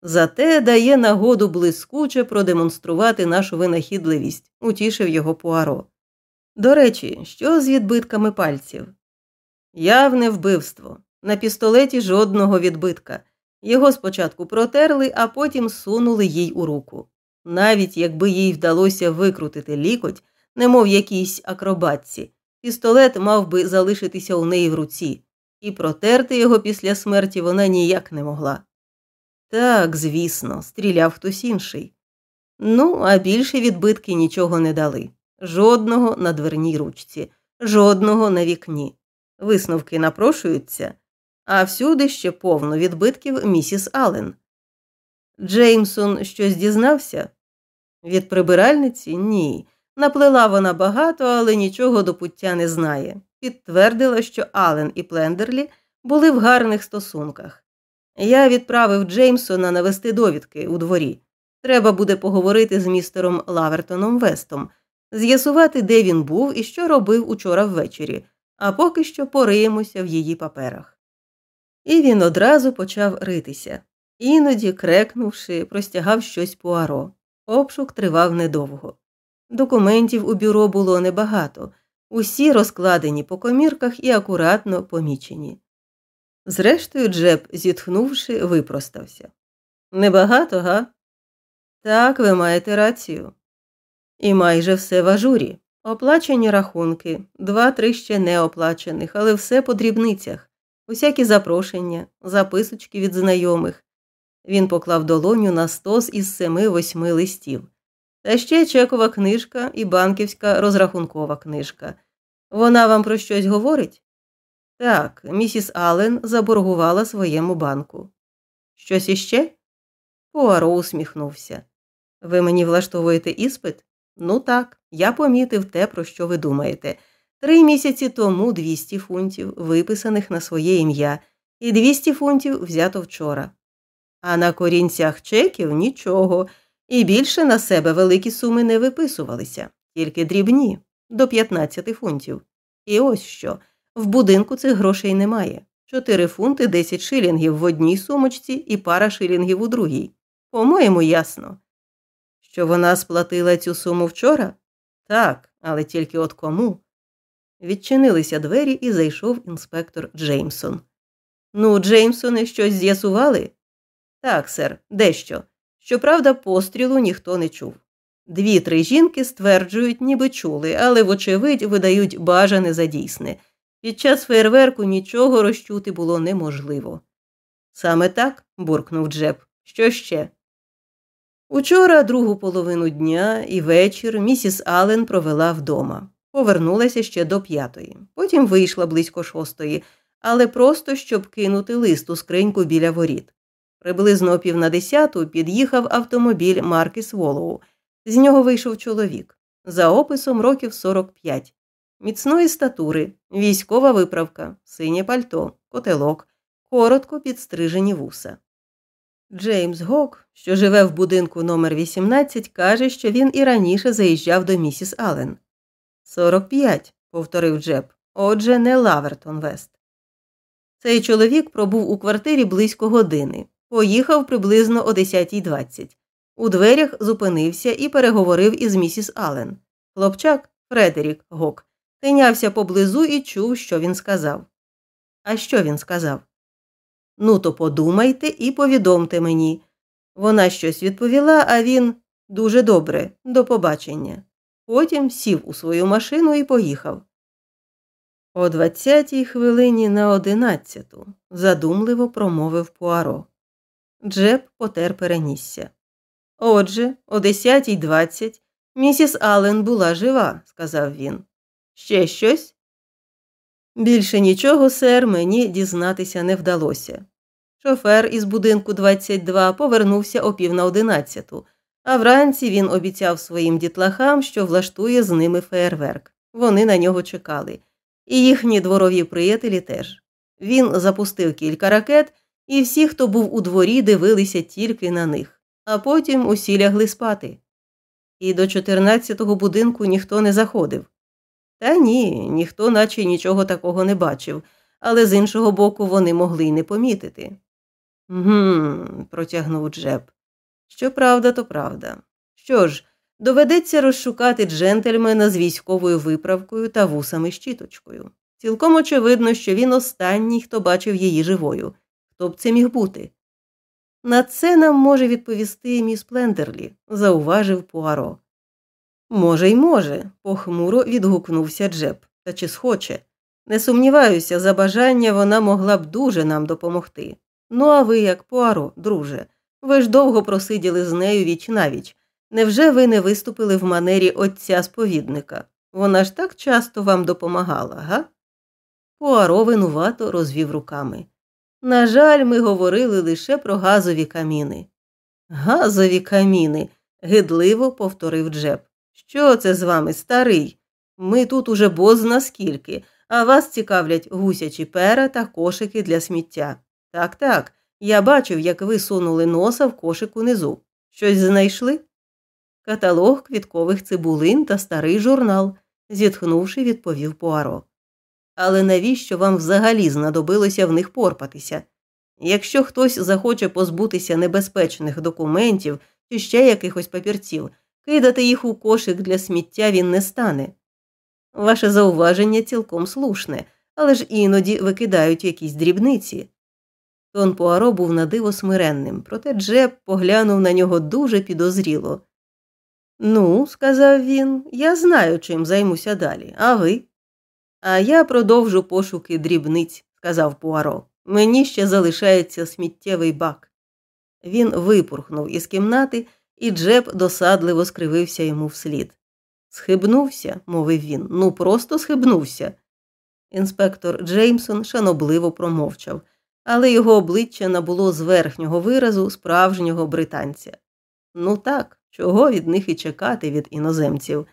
Зате дає нагоду блискуче продемонструвати нашу винахідливість, утішив його Пуаро. До речі, що з відбитками пальців? Явне вбивство. На пістолеті жодного відбитка. Його спочатку протерли, а потім сунули їй у руку. Навіть якби їй вдалося викрутити лікоть, немов якійсь акробатці, пістолет мав би залишитися у неї в руці, і протерти його після смерті вона ніяк не могла. Так, звісно, стріляв хтось інший. Ну, а більше відбитки нічого не дали. Жодного на дверній ручці, жодного на вікні. Висновки напрошуються, а всюди ще повно відбитків місіс Аллен. Джеймсон щось дізнався? Від прибиральниці ні. Наплела вона багато, але нічого до пуття не знає. Підтвердила, що Аллен і Плендерлі були в гарних стосунках. Я відправив Джеймсона навести довідки у дворі. Треба буде поговорити з містером Лавертоном Вестом, з'ясувати, де він був і що робив учора ввечері, а поки що пориємося в її паперах. І він одразу почав ритися. Іноді, крекнувши, простягав щось пуаро. Обшук тривав недовго. Документів у бюро було небагато, усі розкладені по комірках і акуратно помічені. Зрештою, Джеб, зітхнувши, випростався. Небагато, га? Так, ви маєте рацію. І майже все в ажурі. Оплачені рахунки, два-три ще не оплачених, але все по дрібницях, усякі запрошення, записочки від знайомих. Він поклав долоню на стос із семи-восьми листів. Та ще чекова книжка і банківська розрахункова книжка. Вона вам про щось говорить? Так, місіс Аллен заборгувала своєму банку. Щось іще? Пуаро усміхнувся. Ви мені влаштовуєте іспит? Ну так, я помітив те, про що ви думаєте. Три місяці тому 200 фунтів, виписаних на своє ім'я, і 200 фунтів взято вчора. А на корінцях чеків нічого, і більше на себе великі суми не виписувалися, тільки дрібні до 15 фунтів. І ось що в будинку цих грошей немає. 4 фунти 10 шилінгів в одній сумочці і пара шилінгів у другій. По-моєму, ясно. Що вона сплатила цю суму вчора? Так, але тільки от кому? Відчинилися двері і зайшов інспектор Джеймсон. Ну, Джеймсони щось з'ясували? Так, сер, дещо. Щоправда, пострілу ніхто не чув. Дві-три жінки стверджують, ніби чули, але, вочевидь, видають бажане за дійсне. Під час фейерверку нічого розчути було неможливо. Саме так, буркнув Джеб. Що ще? Учора, другу половину дня і вечір, місіс Аллен провела вдома. Повернулася ще до п'ятої. Потім вийшла близько шостої, але просто щоб кинути лист у скриньку біля воріт. Приблизно о пів на десяту під'їхав автомобіль марки Сволоу. З нього вийшов чоловік. За описом років 45. Міцної статури, військова виправка, синє пальто, котелок, коротко підстрижені вуса. Джеймс Гок, що живе в будинку номер 18, каже, що він і раніше заїжджав до місіс Аллен. Сорок п'ять, повторив Джеб. Отже, не Лавертон Вест. Цей чоловік пробув у квартирі близько години. Поїхав приблизно о 10.20. У дверях зупинився і переговорив із місіс Аллен. Хлопчак Фредерік Гок тинявся поблизу і чув, що він сказав. А що він сказав? Ну, то подумайте і повідомте мені. Вона щось відповіла, а він дуже добре, до побачення. Потім сів у свою машину і поїхав. О двадцятій хвилині на одинадцяту, задумливо промовив Пуаро. Джеб потер перенісся. Отже, о десятій двадцять місіс Аллен була жива, сказав він. Ще щось? Більше нічого, сер, мені дізнатися не вдалося. Шофер із будинку 22 повернувся о пів на одинадцяту, а вранці він обіцяв своїм дітлахам, що влаштує з ними феєрверк. Вони на нього чекали. І їхні дворові приятелі теж. Він запустив кілька ракет, і всі, хто був у дворі, дивилися тільки на них, а потім усі лягли спати. І до 14-го будинку ніхто не заходив. Та ні, ніхто наче нічого такого не бачив, але з іншого боку вони могли й не помітити. Гм, протягнув Джеб. Що правда, то правда. Що ж, доведеться розшукати джентльмена з військовою виправкою та вусами щіточкою. Цілком очевидно, що він останній, хто бачив її живою. Хто б це міг бути? На це нам може відповісти міс Плендерлі, зауважив Пуаро. Може, й може, похмуро відгукнувся Джеб. Та чи схоче? Не сумніваюся, за бажання вона могла б дуже нам допомогти. Ну, а ви, як Пуаро, друже, ви ж довго просиділи з нею віч навіч. Невже ви не виступили в манері отця сповідника? Вона ж так часто вам допомагала, га? Пуаро винувато розвів руками. На жаль, ми говорили лише про газові каміни. Газові каміни, гидливо повторив Джеб. Що це з вами, старий? Ми тут уже бозна скільки, а вас цікавлять гусячі пера та кошики для сміття. Так, так, я бачив, як ви сунули носа в кошик унизу. Щось знайшли? Каталог квіткових цибулин та старий журнал, зітхнувши, відповів Пуаро. Але навіщо вам взагалі знадобилося в них порпатися? Якщо хтось захоче позбутися небезпечних документів чи ще якихось папірців, кидати їх у кошик для сміття він не стане. Ваше зауваження цілком слушне, але ж іноді викидають якісь дрібниці. Тон Пуаро був надиво смиренним, проте Джеб поглянув на нього дуже підозріло. Ну, сказав він, я знаю, чим займуся далі, а ви? А я продовжу пошуки дрібниць, сказав Пуаро. Мені ще залишається сміттєвий бак. Він випурхнув із кімнати, і Джеб досадливо скривився йому вслід. Схибнувся, мовив він, ну просто схибнувся. Інспектор Джеймсон шанобливо промовчав, але його обличчя набуло з верхнього виразу справжнього британця. Ну так, чого від них і чекати від іноземців.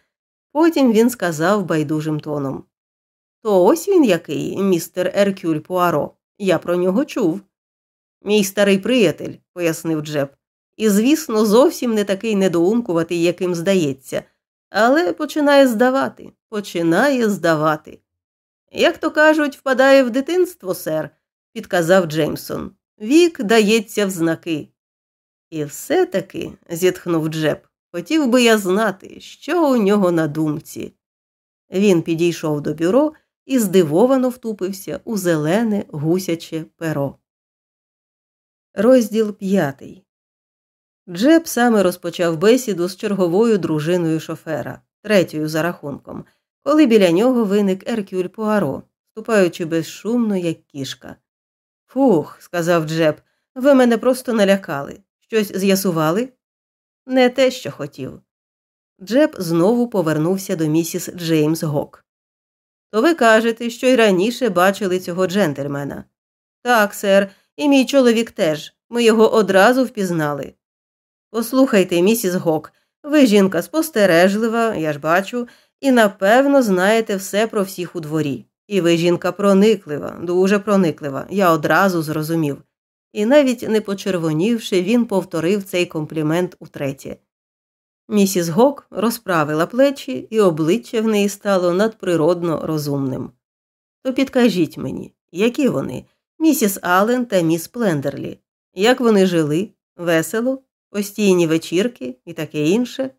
Потім він сказав байдужим тоном То ось він який, містер Еркюль Пуаро. Я про нього чув. Мій старий приятель, пояснив Джеб, і, звісно, зовсім не такий недоумкуватий, яким здається, але починає здавати, починає здавати. Як то кажуть, впадає в дитинство, сер, підказав Джеймсон. Вік дається в знаки. І все таки, зітхнув Джеб, хотів би я знати, що у нього на думці. Він підійшов до бюро і здивовано втупився у зелене гусяче перо. Розділ п'ятий. Джеб саме розпочав бесіду з черговою дружиною шофера, третьою за рахунком, коли біля нього виник Еркюль Пуаро, ступаючи безшумно, як кішка. Фух, сказав Джеб, ви мене просто налякали. Щось з'ясували? Не те, що хотів. Джеб знову повернувся до місіс Джеймс Гок. То ви кажете, що й раніше бачили цього джентльмена. Так, сер, і мій чоловік теж. Ми його одразу впізнали. Послухайте, місіс Гок, ви жінка спостережлива, я ж бачу, і напевно знаєте все про всіх у дворі. І ви жінка прониклива, дуже прониклива, я одразу зрозумів. І навіть не почервонівши, він повторив цей комплімент утретє. Місіс Гок розправила плечі, і обличчя в неї стало надприродно розумним. То підкажіть мені, які вони, місіс Аллен та міс Плендерлі, як вони жили, весело, постійні вечірки і таке інше?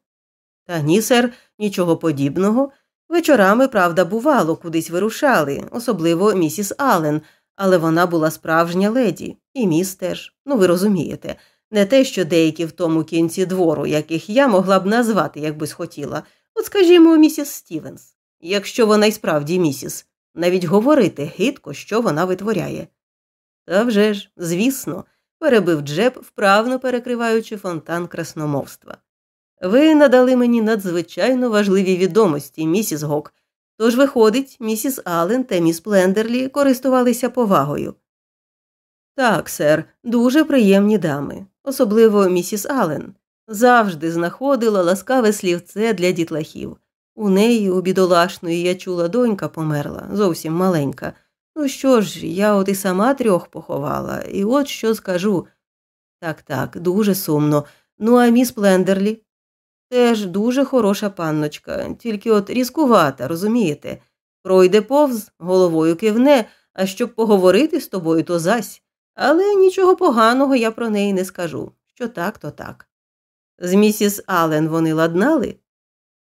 Та ні, сер, нічого подібного. Вечорами, правда, бувало, кудись вирушали, особливо місіс Аллен, але вона була справжня леді, і міс теж, ну ви розумієте, не те, що деякі в тому кінці двору, яких я могла б назвати, якби схотіла. От, скажімо, місіс Стівенс, якщо вона й справді місіс, навіть говорити гидко, що вона витворяє. «Та вже ж, звісно, перебив Джеб, вправно перекриваючи фонтан красномовства. Ви надали мені надзвичайно важливі відомості, місіс Гок. Тож, виходить, місіс Аллен та міс Плендерлі користувалися повагою. Так, сер, дуже приємні дами, особливо місіс Аллен. Завжди знаходила ласкаве слівце для дітлахів. У неї, у бідолашної, я чула, донька померла, зовсім маленька. Ну що ж, я от і сама трьох поховала, і от що скажу. Так, так, дуже сумно. Ну, а міс Плендерлі? Теж дуже хороша панночка, тільки от різкувата, розумієте? Пройде повз, головою кивне, а щоб поговорити з тобою, то зась. Але нічого поганого я про неї не скажу. Що так, то так. З місіс Аллен вони ладнали?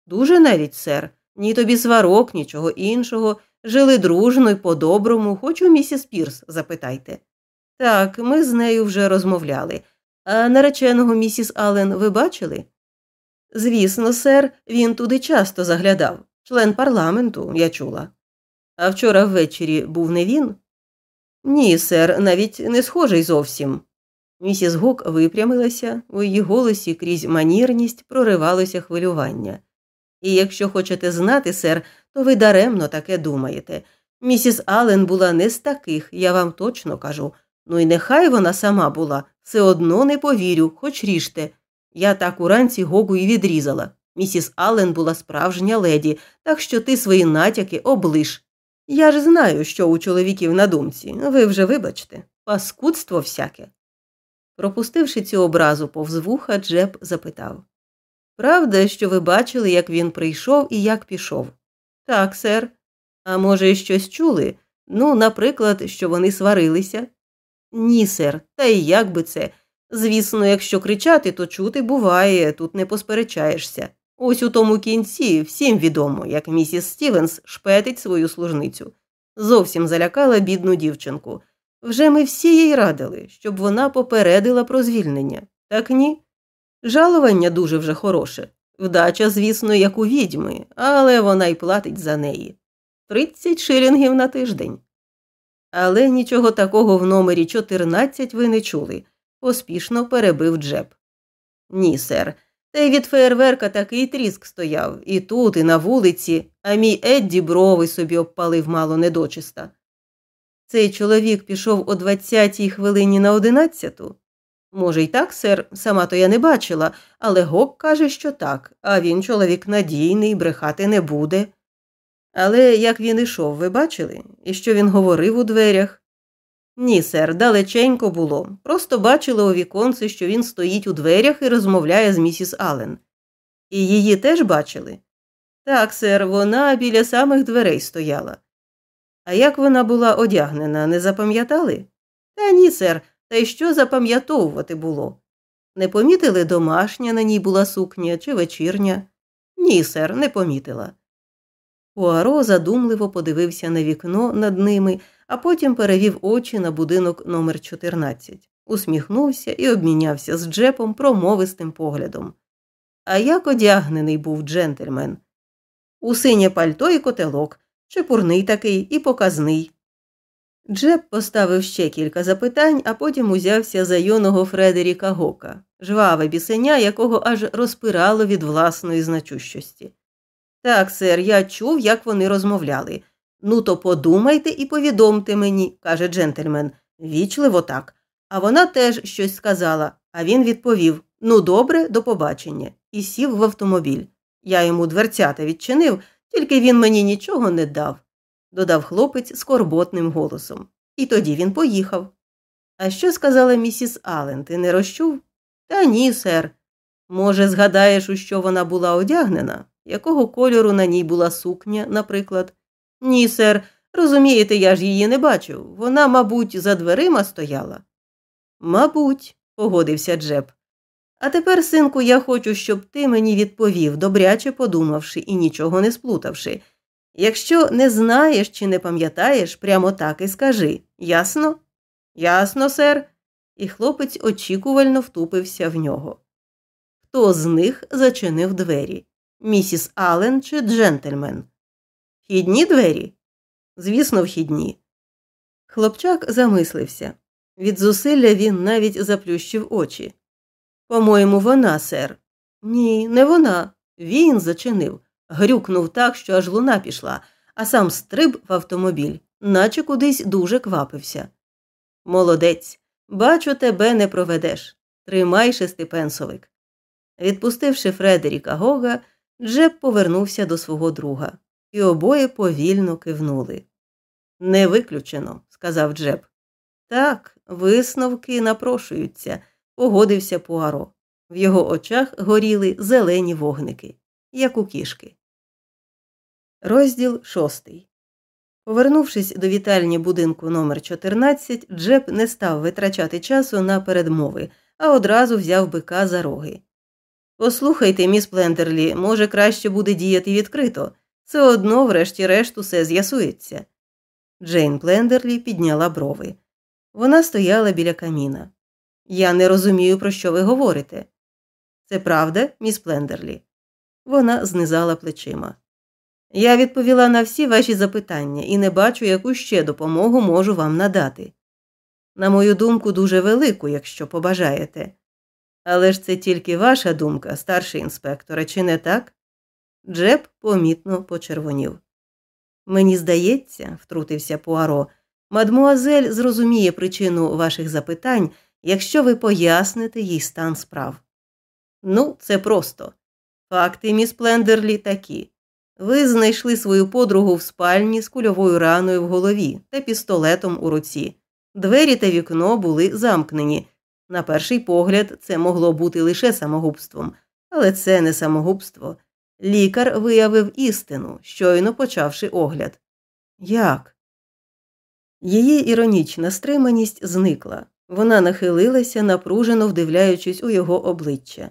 Дуже навіть, сер, ні тобі сварок, нічого іншого. Жили дружно й по-доброму, хоч у місіс Пірс, запитайте. Так, ми з нею вже розмовляли. А нареченого місіс Аллен ви бачили? Звісно, сер, він туди часто заглядав, член парламенту, я чула. А вчора ввечері був не він? Ні, сер, навіть не схожий зовсім. Місіс Гук випрямилася, у її голосі крізь манірність проривалося хвилювання. І якщо хочете знати, сер, то ви даремно таке думаєте. Місіс Аллен була не з таких, я вам точно кажу. Ну і нехай вона сама була, все одно не повірю, хоч ріжте. Я так уранці Гогу і відрізала. Місіс Аллен була справжня леді, так що ти свої натяки облиш. Я ж знаю, що у чоловіків на думці, ви вже вибачте, паскудство всяке. Пропустивши цю образу повз вуха, Джеб запитав Правда, що ви бачили, як він прийшов і як пішов? Так, сер. А може, щось чули? Ну, наприклад, що вони сварилися? Ні, сер, та й як би це? Звісно, якщо кричати, то чути буває, тут не посперечаєшся. Ось у тому кінці всім відомо, як місіс Стівенс шпетить свою служницю. Зовсім залякала бідну дівчинку. Вже ми всі їй радили, щоб вона попередила про звільнення. Так ні? Жалування дуже вже хороше. Вдача, звісно, як у відьми, але вона й платить за неї. Тридцять шилінгів на тиждень. Але нічого такого в номері 14 ви не чули, поспішно перебив Джеб. Ні, сер. Та й від феєрверка такий тріск стояв і тут, і на вулиці, а мій Едді брови собі обпалив мало недочиста. Цей чоловік пішов о двадцятій хвилині на одинадцяту. Може, й так, сер, сама то я не бачила, але Гок каже, що так, а він чоловік надійний, брехати не буде. Але як він ішов, ви бачили? І що він говорив у дверях? Ні, сер, далеченько було. Просто бачили у віконці, що він стоїть у дверях і розмовляє з місіс Аллен. І її теж бачили? Так, сер, вона біля самих дверей стояла. А як вона була одягнена, не запам'ятали? Та ні, сер, та й що запам'ятовувати було? Не помітили домашня на ній була сукня чи вечірня? Ні, сер, не помітила. Пуаро задумливо подивився на вікно над ними, а потім перевів очі на будинок номер 14 усміхнувся і обмінявся з Джепом промовистим поглядом. А як одягнений був джентльмен? У синє пальто і котелок, чепурний такий і показний. Джеб поставив ще кілька запитань, а потім узявся за юного Фредеріка Гока, жваве бісеня, якого аж розпирало від власної значущості. Так, сер, я чув, як вони розмовляли. Ну, то подумайте і повідомте мені, каже джентльмен, вічливо так. А вона теж щось сказала, а він відповів Ну, добре, до побачення, і сів в автомобіль. Я йому дверцята відчинив, тільки він мені нічого не дав, додав хлопець скорботним голосом. І тоді він поїхав. А що сказала місіс Аллен, ти не розчув? Та ні, сер. Може, згадаєш, у що вона була одягнена? Якого кольору на ній була сукня, наприклад? Ні, сер, розумієте, я ж її не бачив. Вона, мабуть, за дверима стояла. Мабуть, погодився Джеб. А тепер, синку, я хочу, щоб ти мені відповів, добряче подумавши і нічого не сплутавши. Якщо не знаєш чи не пам'ятаєш, прямо так і скажи ясно? Ясно, сер. І хлопець очікувально втупився в нього. Хто з них зачинив двері? Місіс Аллен чи джентльмен? Вхідні двері? Звісно, вхідні. Хлопчак замислився. Від зусилля він навіть заплющив очі. По-моєму, вона, сер. Ні, не вона. Він зачинив, грюкнув так, що аж луна пішла, а сам стриб в автомобіль, наче кудись дуже квапився. Молодець, бачу, тебе не проведеш. Тримай шестипенсовик. Відпустивши Фредеріка Гога, Джеб повернувся до свого друга, і обоє повільно кивнули. Не виключено, сказав Джеб. Так, висновки напрошуються, погодився Пуаро. В його очах горіли зелені вогники, як у кішки. Розділ шостий. Повернувшись до вітальні будинку номер 14 Джеб не став витрачати часу на передмови, а одразу взяв бика за роги. Послухайте, міс Плендерлі, може, краще буде діяти відкрито. Все одно, врешті-решт, усе з'ясується. Джейн Плендерлі підняла брови. Вона стояла біля каміна. Я не розумію, про що ви говорите. Це правда, міс Плендерлі? Вона знизала плечима. Я відповіла на всі ваші запитання і не бачу, яку ще допомогу можу вам надати. На мою думку, дуже велику, якщо побажаєте. Але ж це тільки ваша думка, старший інспекторе, чи не так? Джеб помітно почервонів. Мені здається, втрутився Пуаро, мадмуазель зрозуміє причину ваших запитань, якщо ви поясните їй стан справ. Ну, це просто. Факти, міс Плендерлі, такі. Ви знайшли свою подругу в спальні з кульовою раною в голові та пістолетом у руці. Двері та вікно були замкнені. На перший погляд, це могло бути лише самогубством, але це не самогубство. Лікар виявив істину, щойно почавши огляд. Як? Її іронічна стриманість зникла. Вона нахилилася, напружено вдивляючись у його обличчя.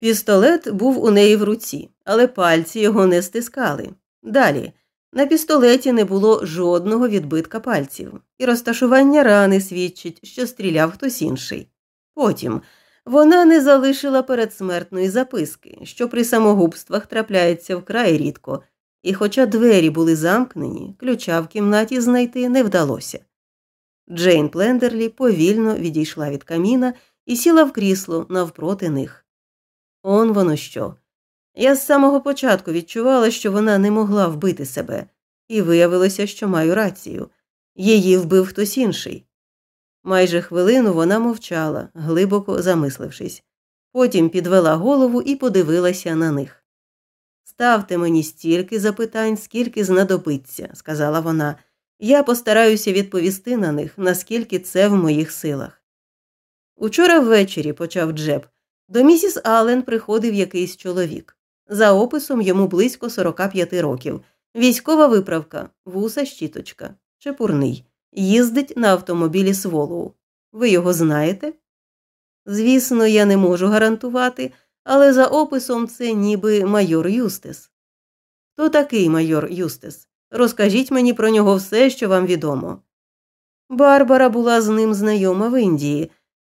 Пістолет був у неї в руці, але пальці його не стискали. Далі на пістолеті не було жодного відбитка пальців, і розташування рани свідчить, що стріляв хтось інший. Потім вона не залишила передсмертної записки, що при самогубствах трапляється вкрай рідко, і, хоча двері були замкнені, ключа в кімнаті знайти не вдалося. Джейн Плендерлі повільно відійшла від каміна і сіла в крісло навпроти них. Он воно що. Я з самого початку відчувала, що вона не могла вбити себе, і виявилося, що маю рацію її вбив хтось інший. Майже хвилину вона мовчала, глибоко замислившись, потім підвела голову і подивилася на них. Ставте мені стільки запитань, скільки знадобиться, сказала вона. Я постараюся відповісти на них, наскільки це в моїх силах. Учора ввечері, почав Джеб, до місіс Аллен приходив якийсь чоловік. За описом йому близько 45 років. Військова виправка, вуса щіточка, чепурний, їздить на автомобілі Сволоу. Ви його знаєте? Звісно, я не можу гарантувати, але за описом це ніби майор Юстис. Хто такий майор Юстис? Розкажіть мені про нього все, що вам відомо. Барбара була з ним знайома в Індії.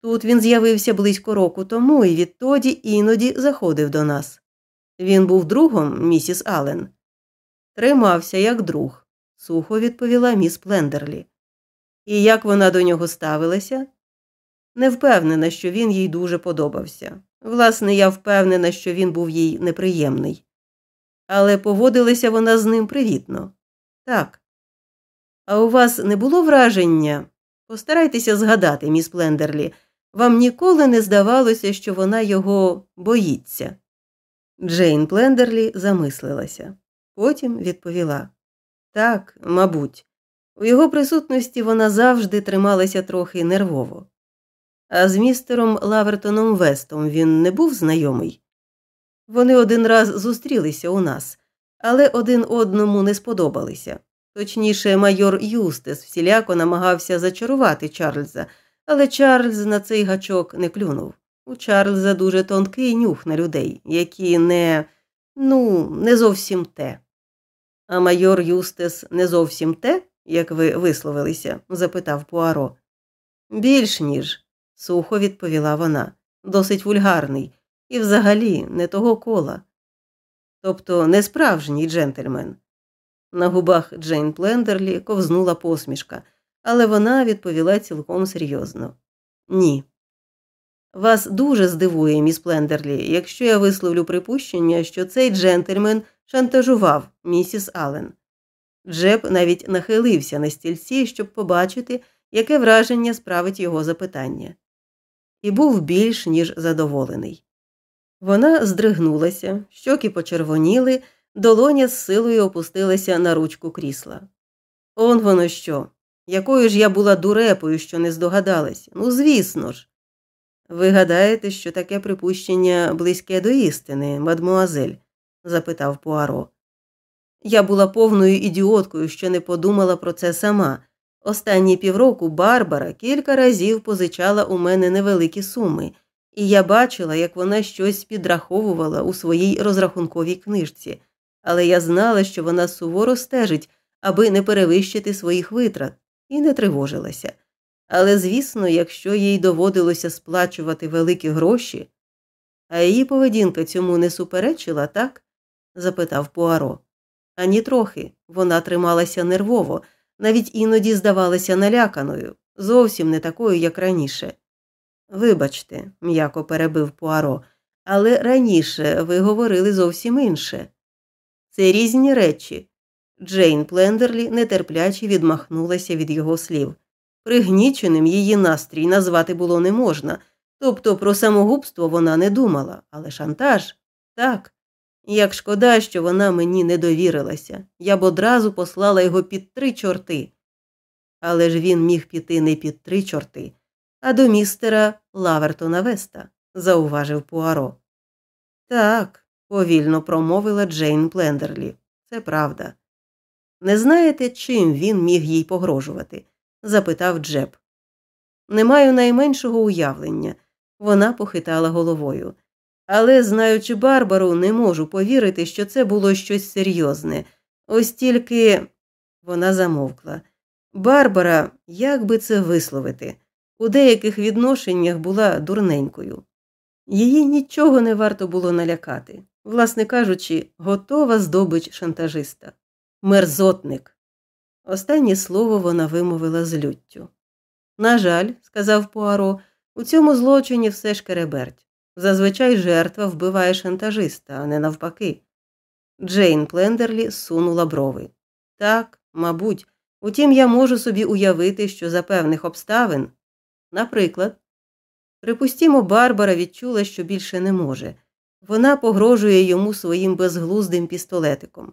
Тут він з'явився близько року тому і відтоді іноді заходив до нас. Він був другом, місіс Аллен. Тримався як друг, сухо відповіла міс Плендерлі. І як вона до нього ставилася? Не впевнена, що він їй дуже подобався. Власне, я впевнена, що він був їй неприємний. Але поводилася вона з ним привітно. Так. А у вас не було враження? Постарайтеся згадати, міс Плендерлі, вам ніколи не здавалося, що вона його боїться. Джейн Плендерлі замислилася, потім відповіла так, мабуть, у його присутності вона завжди трималася трохи нервово. А з містером Лавертоном Вестом він не був знайомий. Вони один раз зустрілися у нас, але один одному не сподобалися. Точніше, майор Юстес всіляко намагався зачарувати Чарльза, але Чарльз на цей гачок не клюнув. У Чарльза дуже тонкий нюх на людей, які не, ну, не зовсім те. А майор Юстес не зовсім те, як ви висловилися? запитав Пуаро. Більш ніж, сухо відповіла вона, досить вульгарний, і взагалі не того кола. Тобто не справжній джентльмен. На губах Джейн Плендерлі ковзнула посмішка, але вона відповіла цілком серйозно. Ні. Вас дуже здивує, міс Плендерлі, якщо я висловлю припущення, що цей джентльмен шантажував місіс Аллен. Джеб навіть нахилився на стільці, щоб побачити, яке враження справить його запитання, і був більш ніж задоволений. Вона здригнулася, щоки почервоніли, долоня з силою опустилася на ручку крісла. Он воно що? Якою ж я була дурепою, що не здогадалась? Ну, звісно ж. Ви гадаєте, що таке припущення близьке до істини, мадмуазель? запитав Пуаро. Я була повною ідіоткою, що не подумала про це сама. Останні півроку Барбара кілька разів позичала у мене невеликі суми, і я бачила, як вона щось підраховувала у своїй розрахунковій книжці, але я знала, що вона суворо стежить, аби не перевищити своїх витрат, і не тривожилася. Але, звісно, якщо їй доводилося сплачувати великі гроші, а її поведінка цьому не суперечила, так? запитав Пуаро. Ані трохи. Вона трималася нервово, навіть іноді здавалася наляканою, зовсім не такою, як раніше. Вибачте, м'яко перебив Пуаро, але раніше ви говорили зовсім інше. Це різні речі. Джейн Плендерлі нетерпляче відмахнулася від його слів. Пригніченим її настрій назвати було не можна, тобто про самогубство вона не думала, але шантаж так. Як шкода, що вона мені не довірилася, я б одразу послала його під три чорти. Але ж він міг піти не під три чорти, а до містера Лавертона Веста, зауважив Пуаро. Так, повільно промовила Джейн Плендерлі. Це правда. Не знаєте, чим він міг їй погрожувати? запитав Джеб. Не маю найменшого уявлення. Вона похитала головою. Але, знаючи Барбару, не можу повірити, що це було щось серйозне. Ось тільки вона замовкла. Барбара, як би це висловити, у деяких відношеннях була дурненькою. Її нічого не варто було налякати, власне кажучи, готова здобич шантажиста. Мерзотник. Останнє слово вона вимовила з люттю. На жаль, сказав Пуаро, у цьому злочині все ж кереберть. Зазвичай жертва вбиває шантажиста, а не навпаки. Джейн Плендерлі сунула брови. Так, мабуть, утім, я можу собі уявити, що за певних обставин. Наприклад, припустімо, Барбара відчула, що більше не може. Вона погрожує йому своїм безглуздим пістолетиком.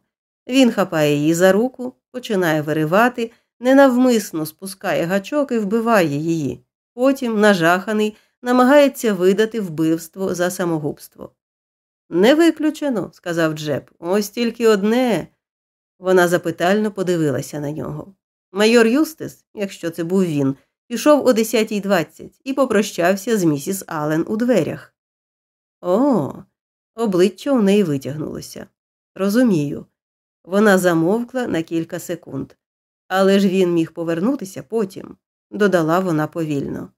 Він хапає її за руку, починає виривати, ненавмисно спускає гачок і вбиває її. Потім, нажаханий, намагається видати вбивство за самогубство. Не виключено, сказав Джеб. Ось тільки одне. Вона запитально подивилася на нього. Майор Юстис, якщо це був він, пішов о 10.20 і попрощався з місіс Аллен у дверях. О, обличчя у неї витягнулося. Розумію. Вона замовкла на кілька секунд. Але ж він міг повернутися потім, додала вона повільно.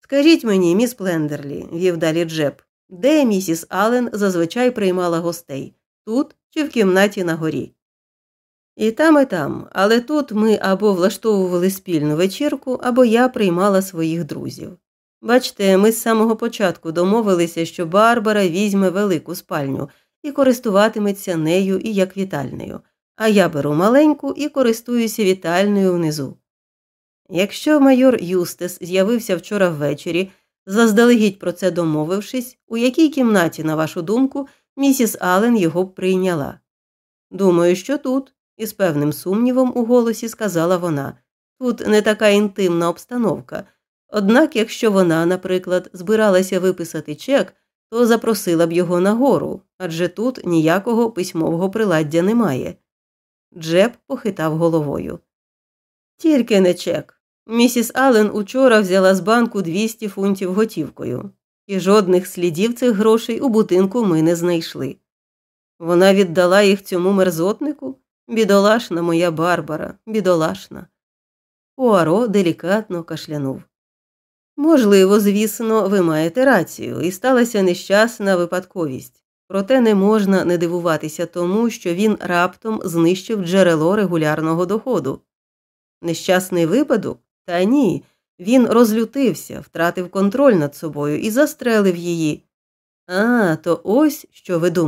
Скажіть мені, міс Плендерлі, вів далі Джеб, де місіс Аллен зазвичай приймала гостей тут чи в кімнаті на горі? І там, і там, але тут ми або влаштовували спільну вечірку, або я приймала своїх друзів. Бачте, ми з самого початку домовилися, що Барбара візьме велику спальню і користуватиметься нею і як вітальнею, а я беру маленьку і користуюся вітальною внизу. Якщо майор Юстес з'явився вчора ввечері, заздалегідь про це домовившись, у якій кімнаті, на вашу думку, місіс Аллен його б прийняла? Думаю, що тут, із певним сумнівом у голосі сказала вона. Тут не така інтимна обстановка. Однак, якщо вона, наприклад, збиралася виписати чек, то запросила б його нагору, адже тут ніякого письмового приладдя немає. Джеб похитав головою. Тільки не чек. Місіс Аллен учора взяла з банку 200 фунтів готівкою, і жодних слідів цих грошей у будинку ми не знайшли. Вона віддала їх цьому мерзотнику? Бідолашна моя Барбара, бідолашна. Пуаро делікатно кашлянув. Можливо, звісно, ви маєте рацію, і сталася нещасна випадковість. Проте не можна не дивуватися тому, що він раптом знищив джерело регулярного доходу. Нещасний випадок? Та ні. Він розлютився, втратив контроль над собою і застрелив її. А, то ось що ви думаєте.